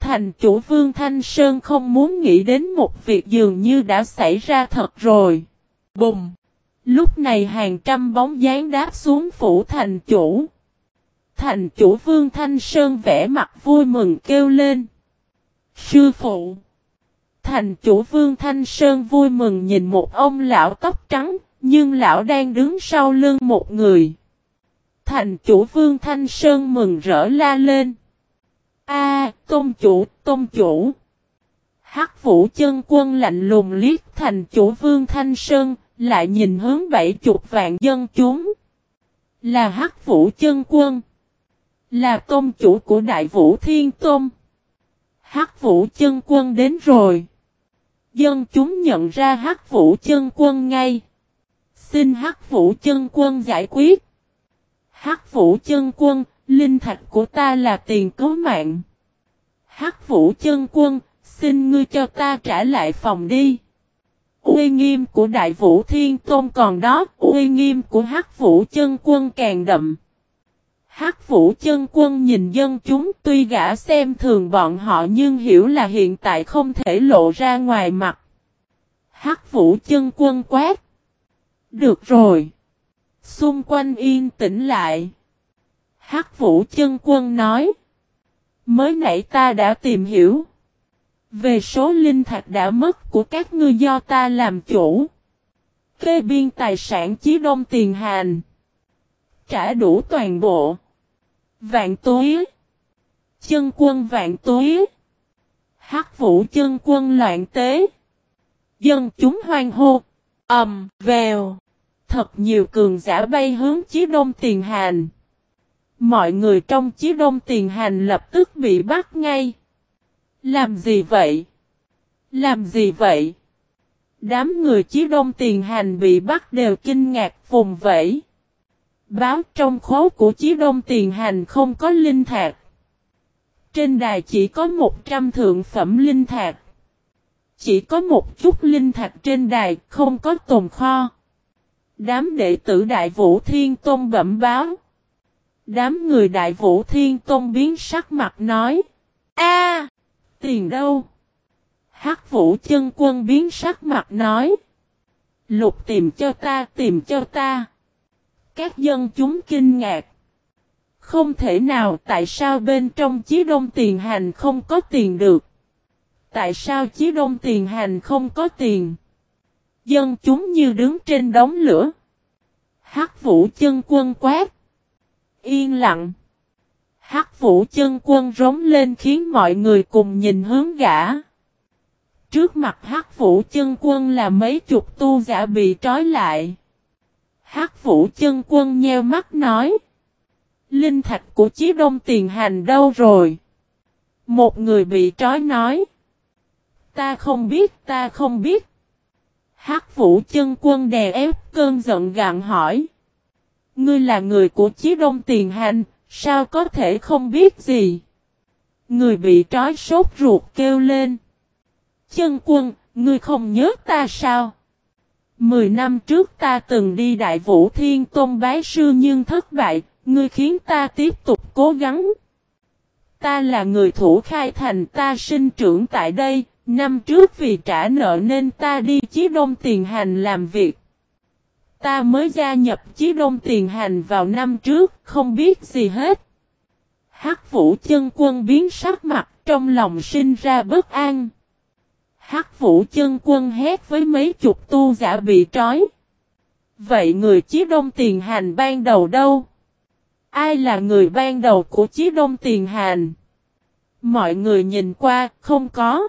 Thành chủ Vương Thanh Sơn không muốn nghĩ đến một việc dường như đã xảy ra thật rồi. Bùng! Lúc này hàng trăm bóng dáng đáp xuống phủ thành chủ. Thành chủ Vương Thanh Sơn vẽ mặt vui mừng kêu lên. Sư phụ! Thành chủ Vương Thanh Sơn vui mừng nhìn một ông lão tóc trắng, nhưng lão đang đứng sau lưng một người. Thành chủ Vương Thanh Sơn mừng rỡ la lên. A, tôn chủ, tôn chủ. Hắc Vũ chân quân lạnh lùng liếc thành chủ Vương Thanh Sơn, lại nhìn hướng bảy chục vạn dân chúng. Là Hắc Vũ chân quân. Là tôn chủ của Đại Vũ Thiên Tôn. Hắc Vũ chân quân đến rồi. Dân chúng nhận ra Hắc Vũ chân quân ngay. Xin Hắc Vũ chân quân giải quyết. Hắc Vũ chân quân, linh thạch của ta là tiền cứu mạng. Hắc Vũ chân quân, xin ngươi cho ta trả lại phòng đi. Uy nghiêm của Đại Vũ Thiên Tôn còn đó, uy nghiêm của Hắc Vũ chân quân càng đậm. Hắc Vũ chân quân nhìn dân chúng, tuy gã xem thường bọn họ nhưng hiểu là hiện tại không thể lộ ra ngoài mặt. Hắc Vũ chân quân quát. Được rồi. Xung quanh yên tĩnh lại. Hắc Vũ chân quân nói. Mới nãy ta đã tìm hiểu. Về số linh thạch đã mất của các ngươi do ta làm chủ. Kê biên tài sản chí đông tiền hành. Trả đủ toàn bộ. Vạn túi. Chân quân vạn túi. Hắc vũ chân quân loạn tế. Dân chúng hoang hô. ầm, vèo. Thật nhiều cường giả bay hướng chí đông tiền hành. Mọi người trong chí đông tiền hành lập tức bị bắt ngay. Làm gì vậy? Làm gì vậy? Đám người chí đông tiền hành bị bắt đều kinh ngạc vùng vẫy. Báo trong khố của chí đông tiền hành không có linh thạc. Trên đài chỉ có 100 thượng phẩm linh thạc. Chỉ có một chút linh thạch trên đài, không có tồn kho. Đám đệ tử Đại Vũ Thiên Tôn bẩm báo. Đám người Đại Vũ Thiên Tôn biến sắc mặt nói. A, Tiền đâu? Hắc Vũ chân quân biến sắc mặt nói. Lục tìm cho ta, tìm cho ta. Các dân chúng kinh ngạc. Không thể nào, tại sao bên trong chí đông tiền hành không có tiền được. Tại sao chí đông tiền hành không có tiền? Dân chúng như đứng trên đống lửa. Hắc vũ chân quân quát. Yên lặng. Hắc vũ chân quân rống lên khiến mọi người cùng nhìn hướng gã. Trước mặt Hắc vũ chân quân là mấy chục tu giả bị trói lại. Hắc vũ chân quân nheo mắt nói. Linh thạch của chí đông tiền hành đâu rồi? Một người bị trói nói. Ta không biết, ta không biết. Hắc vũ chân quân đè ép cơn giận gạn hỏi. Ngươi là người của chí đông tiền hành, sao có thể không biết gì? Người bị trói sốt ruột kêu lên. Chân quân, ngươi không nhớ ta sao? Mười năm trước ta từng đi Đại Vũ Thiên Tôn bái sư nhưng thất bại, ngươi khiến ta tiếp tục cố gắng. Ta là người thủ khai thành ta sinh trưởng tại đây, năm trước vì trả nợ nên ta đi Chí Đông Tiền Hành làm việc. Ta mới gia nhập Chí Đông Tiền Hành vào năm trước, không biết gì hết. Hắc Vũ chân quân biến sắc mặt, trong lòng sinh ra bất an. Hắc Vũ chân quân hét với mấy chục tu giả bị trói. Vậy người Chí Đông Tiền Hành ban đầu đâu? Ai là người ban đầu của Chí Đông Tiền Hành? Mọi người nhìn qua, không có.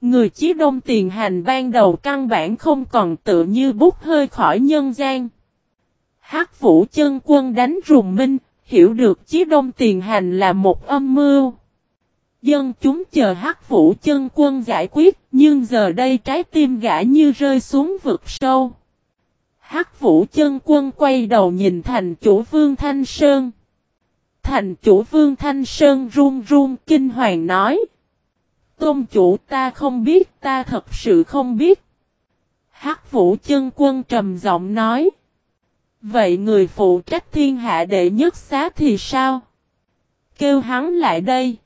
Người Chí Đông Tiền Hành ban đầu căn bản không còn tự như bút hơi khỏi nhân gian. Hắc Vũ chân quân đánh rùng minh, hiểu được Chí Đông Tiền Hành là một âm mưu. Dân chúng chờ Hắc Vũ chân quân giải quyết, nhưng giờ đây trái tim gã như rơi xuống vực sâu. Hắc Vũ chân quân quay đầu nhìn thành chủ Vương Thanh Sơn. Thành chủ Vương Thanh Sơn run run kinh hoàng nói. Tôn chủ ta không biết, ta thật sự không biết. Hắc Vũ chân quân trầm giọng nói. Vậy người phụ trách thiên hạ đệ nhất xá thì sao? Kêu hắn lại đây.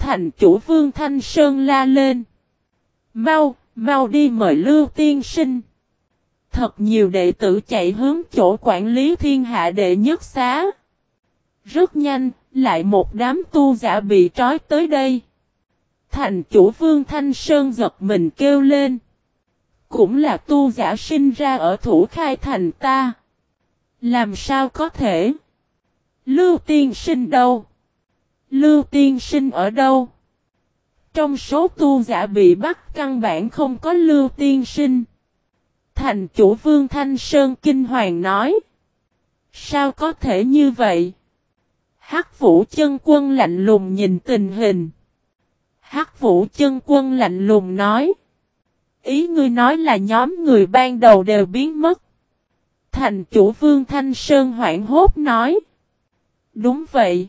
Thành chủ Vương Thanh Sơn la lên. Mau, mau đi mời Lưu Tiên Sinh. Thật nhiều đệ tử chạy hướng chỗ quản lý thiên hạ đệ nhất xá. Rất nhanh, lại một đám tu giả bị trói tới đây. Thành chủ Vương Thanh Sơn giật mình kêu lên. Cũng là tu giả sinh ra ở thủ khai thành ta. Làm sao có thể? Lưu tiên sinh đâu? Lưu tiên sinh ở đâu? Trong số tu giả bị bắt, căn bản không có lưu tiên sinh. Thành chủ Vương Thanh Sơn kinh hoàng nói. Sao có thể như vậy? Hắc vũ chân quân lạnh lùng nhìn tình hình. Hắc vũ chân quân lạnh lùng nói. Ý ngươi nói là nhóm người ban đầu đều biến mất. Thành chủ Vương Thanh Sơn hoảng hốt nói. Đúng vậy.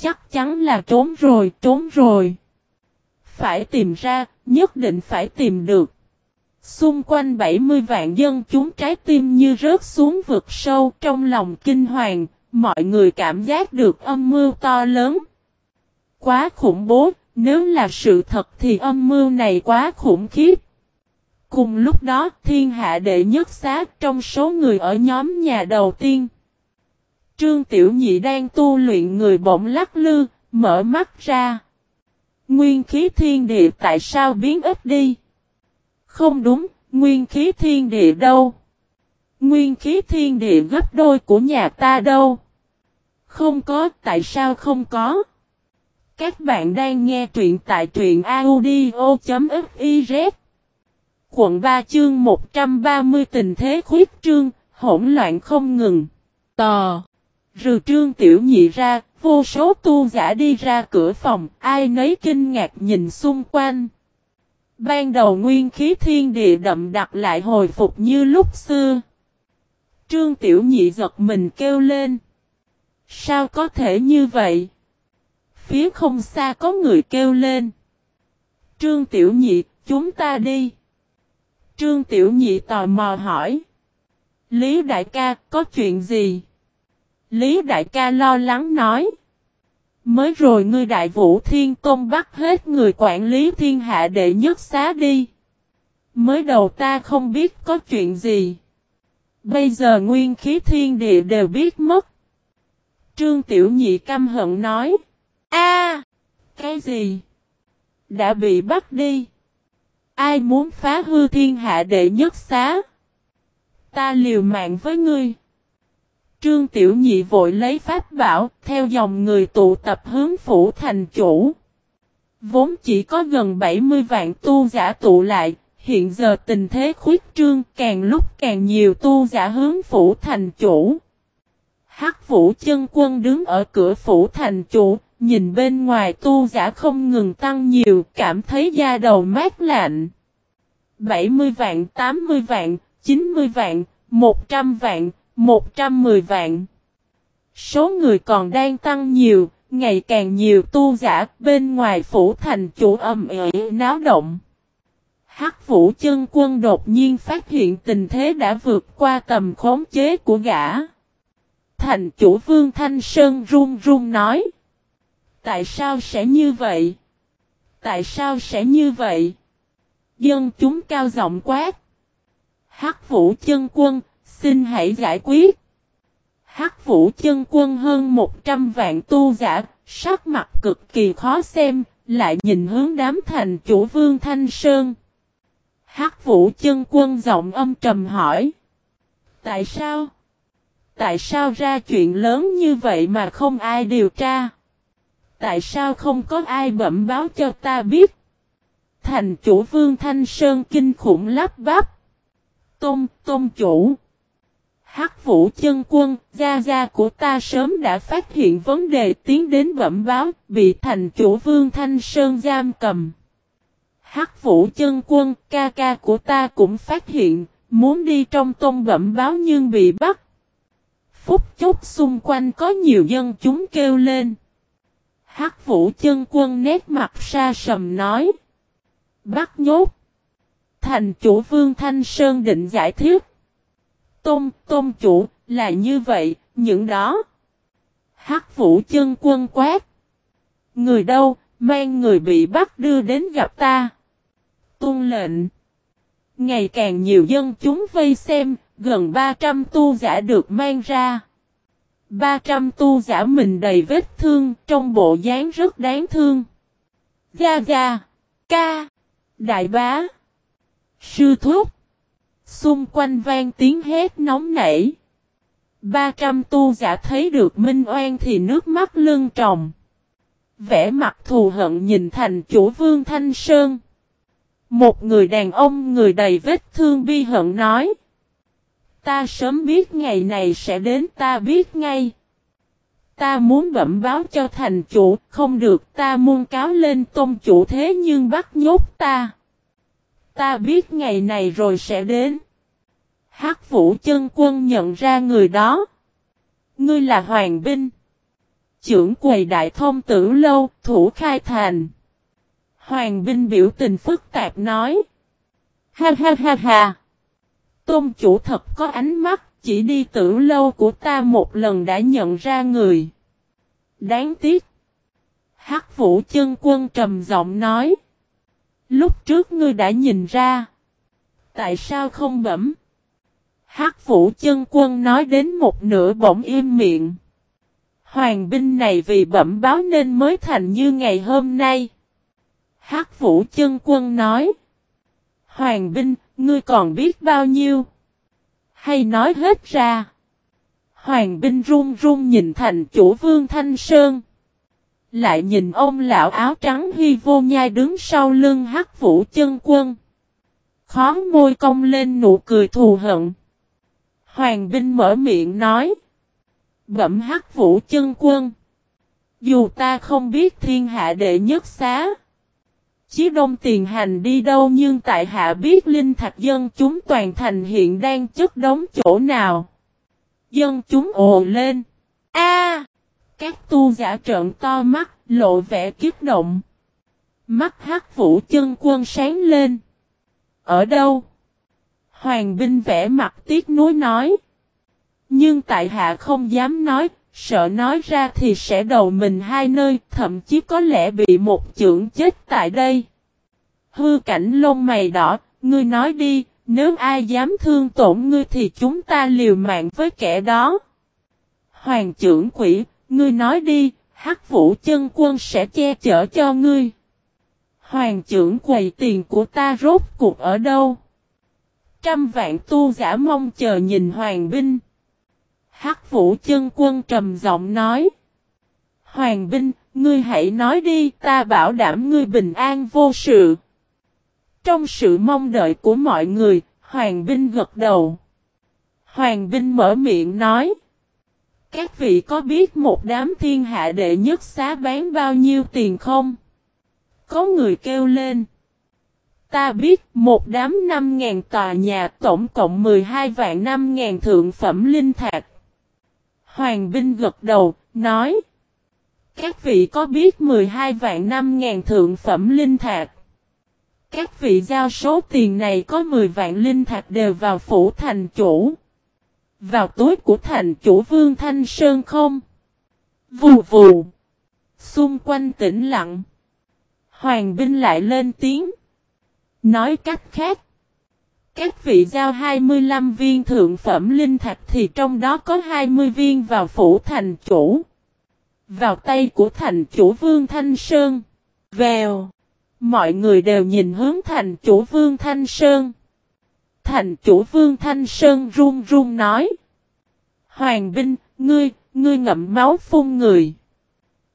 Chắc chắn là trốn rồi, trốn rồi. Phải tìm ra, nhất định phải tìm được. Xung quanh 70 vạn dân chúng trái tim như rớt xuống vực sâu trong lòng kinh hoàng, mọi người cảm giác được âm mưu to lớn. Quá khủng bố, nếu là sự thật thì âm mưu này quá khủng khiếp. Cùng lúc đó thiên hạ đệ nhất sát trong số người ở nhóm nhà đầu tiên. Trương Tiểu Nhị đang tu luyện người bỗng lắc lư, mở mắt ra. Nguyên khí thiên địa tại sao biến ít đi? Không đúng, nguyên khí thiên địa đâu? Nguyên khí thiên địa gấp đôi của nhà ta đâu? Không có, tại sao không có? Các bạn đang nghe truyện tại truyện audio.fiz Quận 3 chương 130 tình thế khuyết trương, hỗn loạn không ngừng. Tò. Rừ trương tiểu nhị ra, vô số tu giả đi ra cửa phòng, ai nấy kinh ngạc nhìn xung quanh. Ban đầu nguyên khí thiên địa đậm đặc lại hồi phục như lúc xưa. Trương tiểu nhị giật mình kêu lên. Sao có thể như vậy? Phía không xa có người kêu lên. Trương tiểu nhị, chúng ta đi. Trương Tiểu Nhị tò mò hỏi. Lý Đại ca, có chuyện gì? Lý Đại ca lo lắng nói. Mới rồi ngươi Đại Vũ Thiên công bắt hết người quản lý thiên hạ đệ nhất xá đi. Mới đầu ta không biết có chuyện gì. Bây giờ nguyên khí thiên địa đều biết mất. Trương Tiểu Nhị căm hận nói. a, Cái gì? Đã bị bắt đi. Ai muốn phá hư thiên hạ đệ nhất xá? Ta liều mạng với ngươi. Trương Tiểu Nhị vội lấy pháp bảo, theo dòng người tụ tập hướng phủ thành chủ. Vốn chỉ có gần 70 vạn tu giả tụ lại, hiện giờ tình thế khuyết trương càng lúc càng nhiều tu giả hướng phủ thành chủ. Hắc vũ chân quân đứng ở cửa phủ thành chủ, nhìn bên ngoài tu giả không ngừng tăng nhiều, cảm thấy da đầu mát lạnh. 70 vạn, 80 vạn, 90 vạn, 100 vạn, 110 vạn. Số người còn đang tăng nhiều, ngày càng nhiều tu giả bên ngoài phủ thành chủ âm ỉ náo động. Hắc vũ chân quân đột nhiên phát hiện tình thế đã vượt qua tầm khống chế của gã. Thành chủ vương Thanh Sơn run run nói. Tại sao sẽ như vậy? Tại sao sẽ như vậy? Dân chúng cao giọng quát. Hắc vũ chân quân, xin hãy giải quyết. Hắc vũ chân quân hơn 100 vạn tu giả, sắc mặt cực kỳ khó xem, lại nhìn hướng đám thành chủ vương Thanh Sơn. Hắc vũ chân quân giọng âm trầm hỏi. Tại sao? Tại sao ra chuyện lớn như vậy mà không ai điều tra? Tại sao không có ai bẩm báo cho ta biết? Thành chủ vương Thanh Sơn kinh khủng lắp bắp. Tôn, tôn chủ. Hắc vũ chân quân, gia gia của ta sớm đã phát hiện vấn đề tiến đến bẩm báo, bị thành chủ vương Thanh Sơn giam cầm. Hắc vũ chân quân, ca ca của ta cũng phát hiện, muốn đi trong tôn bẩm báo nhưng bị bắt. Phúc chốc xung quanh có nhiều dân chúng kêu lên. Hắc vũ chân quân nét mặt xa sầm nói. Bắt nhốt. Thành chủ vương Thanh Sơn định giải thích. Tôn, tôn chủ, là như vậy, những đó. Hắc vũ chân quân quát. Người đâu, mang người bị bắt đưa đến gặp ta. Tôn lệnh. Ngày càng nhiều dân chúng vây xem, gần 300 tu giả được mang ra. 300 tu giả mình đầy vết thương, trong bộ dáng rất đáng thương. Gia Gia, Ca, Đại Bá, Sư Thúc. Xung quanh vang tiếng hét nóng nảy. 300 tu giả thấy được Minh Oan thì nước mắt lưng tròng. Vẽ mặt thù hận nhìn thành chủ vương Thanh Sơn. Một người đàn ông người đầy vết thương bi hận nói. Ta sớm biết ngày này sẽ đến ta biết ngay. Ta muốn bẩm báo cho thành chủ, không được ta muốn cáo lên tôn chủ thế nhưng bắt nhốt ta. Ta biết ngày này rồi sẽ đến. Hắc vũ chân quân nhận ra người đó. Ngươi là Hoàng Binh. Trưởng quầy đại thông tử lâu, thủ khai thành. Hoàng Binh biểu tình phức tạp nói. Ha ha ha ha. Tôn chủ thật có ánh mắt, chỉ đi tử lâu của ta một lần đã nhận ra người. Đáng tiếc. Hắc vũ chân quân trầm giọng nói. Lúc trước ngươi đã nhìn ra. Tại sao không bẩm? Hắc vũ chân quân nói đến một nửa bỗng im miệng. Hoàng binh này vì bẩm báo nên mới thành như ngày hôm nay. Hắc vũ chân quân nói. Hoàng binh, ngươi còn biết bao nhiêu? Hay nói hết ra? Hoàng binh run run nhìn thành chủ vương Thanh Sơn. Lại nhìn ông lão áo trắng huy vô nhai đứng sau lưng hắc vũ chân quân. Khó môi cong lên nụ cười thù hận. Hoàng binh mở miệng nói. Bẩm hắc vũ chân quân. Dù ta không biết thiên hạ đệ nhất xá. Chí đông tiền hành đi đâu nhưng tại hạ biết linh thạch dân chúng toàn thành hiện đang chất đống chỗ nào. Dân chúng ồ lên. A! Các tu giả trợn to mắt, lộ vẻ kiếp động. Mắt hắc vũ chân quân sáng lên. Ở đâu? Hoàng binh vẽ mặt tiếc nuối nói. Nhưng tại hạ không dám nói, sợ nói ra thì sẽ đầu mình hai nơi, thậm chí có lẽ bị một chưởng chết tại đây. Hư cảnh lông mày đỏ, ngươi nói đi, nếu ai dám thương tổn ngươi thì chúng ta liều mạng với kẻ đó. Hoàng trưởng quỷ, ngươi nói đi, hắc vũ chân quân sẽ che chở cho ngươi. Hoàng trưởng quầy tiền của ta rốt cuộc ở đâu? Trăm vạn tu giả mong chờ nhìn hoàng binh. Hắc vũ chân quân trầm giọng nói. Hoàng binh, ngươi hãy nói đi, ta bảo đảm ngươi bình an vô sự. Trong sự mong đợi của mọi người, Hoàng binh gật đầu. Hoàng binh mở miệng nói. Các vị có biết một đám thiên hạ đệ nhất xá bán bao nhiêu tiền không? Có người kêu lên. Ta biết một đám 5.000 tòa nhà tổng cộng 12 vạn 5.000 thượng phẩm linh thạch. Hoàng binh gật đầu, nói. Các vị có biết 12 vạn 5.000 thượng phẩm linh thạch? Các vị giao số tiền này có 10 vạn linh thạch đều vào phủ thành chủ. Vào túi của thành chủ Vương Thanh Sơn không? Vù vù. Xung quanh tĩnh lặng. Hoàng binh lại lên tiếng. Nói cách khác. Các vị giao 25 viên thượng phẩm linh thạch thì trong đó có 20 viên vào phủ thành chủ. Vào tay của thành chủ Vương Thanh Sơn. Vèo. Mọi người đều nhìn hướng thành chủ Vương Thanh Sơn. Thành chủ Vương Thanh Sơn run run nói. Hoàng binh, ngươi, ngươi ngậm máu phun người.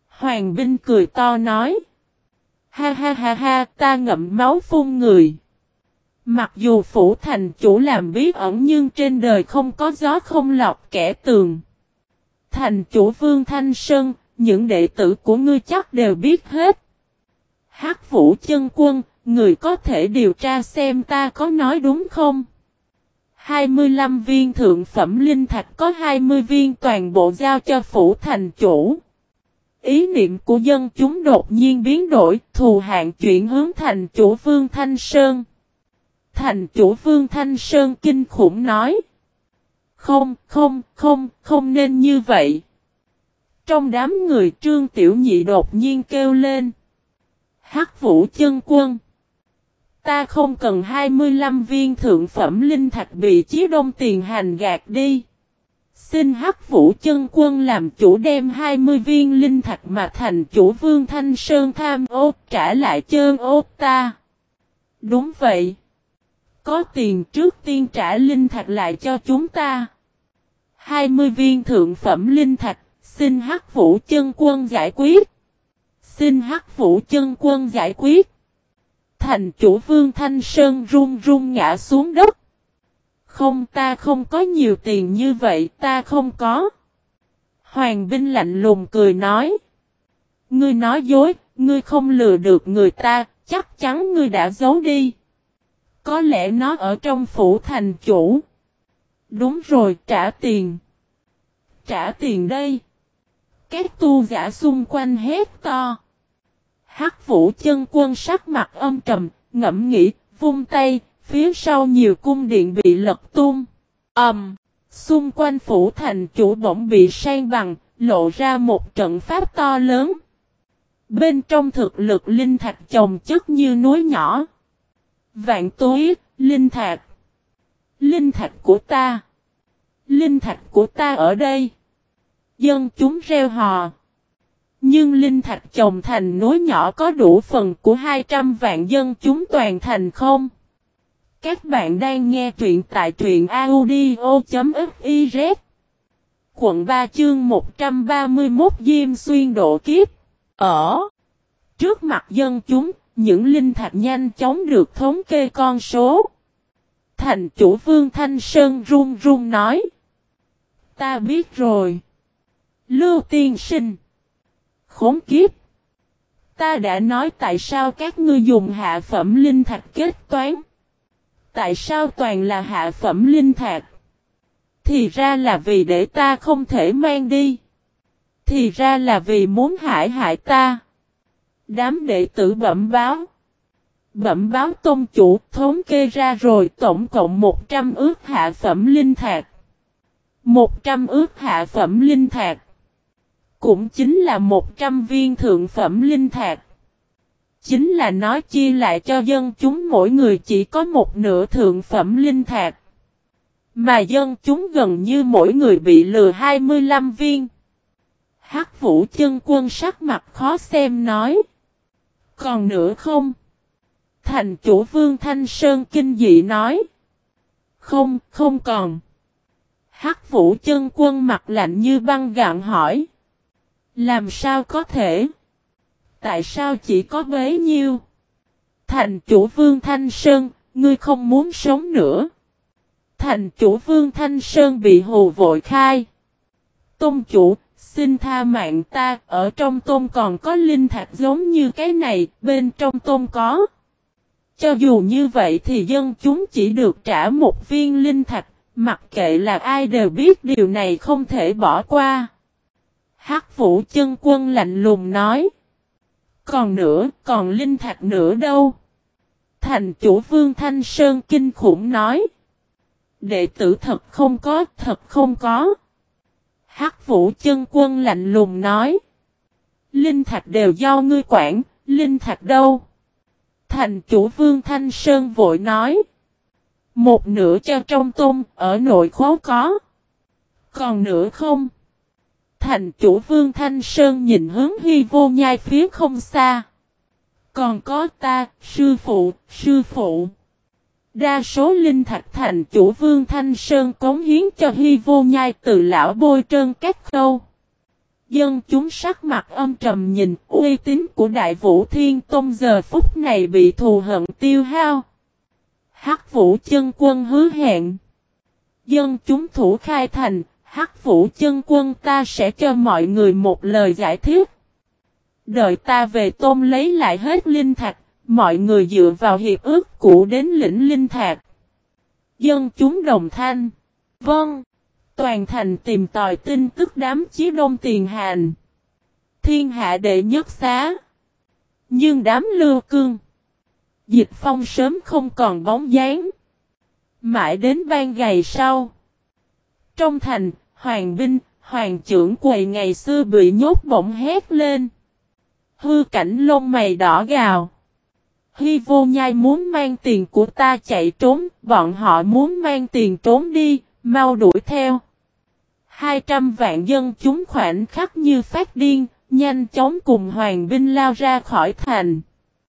Hoàng binh cười to nói. Ha ha ha ha, ta ngậm máu phun người. Mặc dù phủ thành chủ làm bí ẩn nhưng trên đời không có gió không lọc kẻ tường. Thành chủ Vương Thanh Sơn, những đệ tử của ngươi chắc đều biết hết. hát Vũ chân quân, người có thể điều tra xem ta có nói đúng không? 25 viên thượng phẩm linh thạch có 20 viên toàn bộ giao cho phủ thành chủ. Ý niệm của dân chúng đột nhiên biến đổi, thù hạn chuyển hướng thành chủ Vương Thanh Sơn. Thành chủ Vương Thanh Sơn kinh khủng nói. Không, không, không, không nên như vậy. Trong đám người trương tiểu nhị đột nhiên kêu lên. Hắc vũ chân quân. Ta không cần 25 viên thượng phẩm linh thạch bị chí đông tiền hành gạt đi. Xin hắc vũ chân quân làm chủ đem 20 viên linh thạch mà thành chủ vương Thanh Sơn tham ô trả lại chơn ô ta. Đúng vậy. Có tiền trước tiên trả linh thạch lại cho chúng ta. 20 viên thượng phẩm linh thạch, xin hắc vũ chân quân giải quyết. Xin hắc vũ chân quân giải quyết. Thành chủ vương Thanh Sơn run run ngã xuống đất. Không ta không có nhiều tiền như vậy ta không có. Hoàng binh lạnh lùng cười nói. Ngươi nói dối, ngươi không lừa được người ta, chắc chắn ngươi đã giấu đi. Có lẽ nó ở trong phủ thành chủ. Đúng rồi, trả tiền. Trả tiền đây. Các tu giả xung quanh hét to. Hắc vũ chân quân sắc mặt âm trầm, ngẫm nghĩ, vung tay, phía sau nhiều cung điện bị lật tung. ầm, um, xung quanh phủ thành chủ bỗng bị sang bằng, lộ ra một trận pháp to lớn. Bên trong thực lực linh thạch chồng chất như núi nhỏ. Vạn túi, linh thạch. Linh thạch của ta. Linh thạch của ta ở đây. Dân chúng reo hò. Nhưng linh thạch chồng thành núi nhỏ có đủ phần của 200 vạn dân chúng toàn thành không? Các bạn đang nghe truyện tại truyện audio.fiz Quận 3 chương 131 Diêm Xuyên độ kiếp Ở Trước mặt dân chúng, những linh thạch nhanh chóng được thống kê con số. Thành chủ Vương Thanh Sơn run run nói Ta biết rồi. Lưu tiên sinh Khốn kiếp! Ta đã nói tại sao các ngươi dùng hạ phẩm linh thạch kết toán. Tại sao toàn là hạ phẩm linh thạch? Thì ra là vì để ta không thể mang đi. Thì ra là vì muốn hại hại ta. Đám đệ tử bẩm báo. Bẩm báo tôn chủ, thống kê ra rồi tổng cộng 100 ước hạ phẩm linh thạch. 100 ước hạ phẩm linh thạch. Cũng chính là 100 viên thượng phẩm linh thạch. Chính là nói chia lại cho dân chúng mỗi người chỉ có một nửa thượng phẩm linh thạch. Mà dân chúng gần như mỗi người bị lừa 25 viên. Hắc vũ chân quân sắc mặt khó xem nói. Còn nữa không? Thành chủ vương Thanh Sơn kinh dị nói. Không, không còn. Hắc vũ chân quân mặt lạnh như băng gạn hỏi. Làm sao có thể? Tại sao chỉ có bấy nhiêu? Thành chủ Vương Thanh Sơn, ngươi không muốn sống nữa. Thành chủ Vương Thanh Sơn bị hù vội khai. Tôn chủ, xin tha mạng ta, ở trong tôn còn có linh thạch giống như cái này, bên trong tôn có. Cho dù như vậy thì dân chúng chỉ được trả một viên linh thạch, mặc kệ là ai đều biết điều này không thể bỏ qua. Hắc vũ chân quân lạnh lùng nói. Còn nữa, còn linh thạch nữa đâu? Thành chủ vương Thanh Sơn kinh khủng nói. Đệ tử thật không có, thật không có. Hắc vũ chân quân lạnh lùng nói. Linh thạch đều do ngươi quản, linh thạch đâu? Thành chủ vương Thanh Sơn vội nói. Một nửa cho trong tôm, ở nội khố có. Còn nửa không? Thành chủ vương Thanh Sơn nhìn hướng huy vô nhai phía không xa. Còn có ta, sư phụ, sư phụ. Đa số linh thạch thành chủ vương Thanh Sơn cống hiến cho hy vô nhai từ lão bôi trơn các khâu. Dân chúng sắc mặt âm trầm nhìn uy tín của đại vũ thiên tôn giờ phút này bị thù hận tiêu hao. Hắc vũ chân quân hứa hẹn. Dân chúng thủ khai thành, hắc vũ chân quân ta sẽ cho mọi người một lời giải thích. Đợi ta về tôm lấy lại hết linh thạch, mọi người dựa vào hiệp ước cũ đến lĩnh linh thạch. Dân chúng đồng thanh. Vâng. Toàn thành tìm tòi tin tức đám chí đông tiền hành. Thiên hạ đệ nhất xá. Nhưng đám lưu cương. Dịch phong sớm không còn bóng dáng. Mãi đến ban ngày sau. Trong thành, hoàng binh, hoàng trưởng quầy ngày xưa bị nhốt bỗng hét lên. Hư cảnh lông mày đỏ gào. Hy vô nhai muốn mang tiền của ta chạy trốn, bọn họ muốn mang tiền trốn đi, mau đuổi theo. 200 vạn dân chúng khoảnh khắc như phát điên, nhanh chóng cùng hoàng binh lao ra khỏi thành.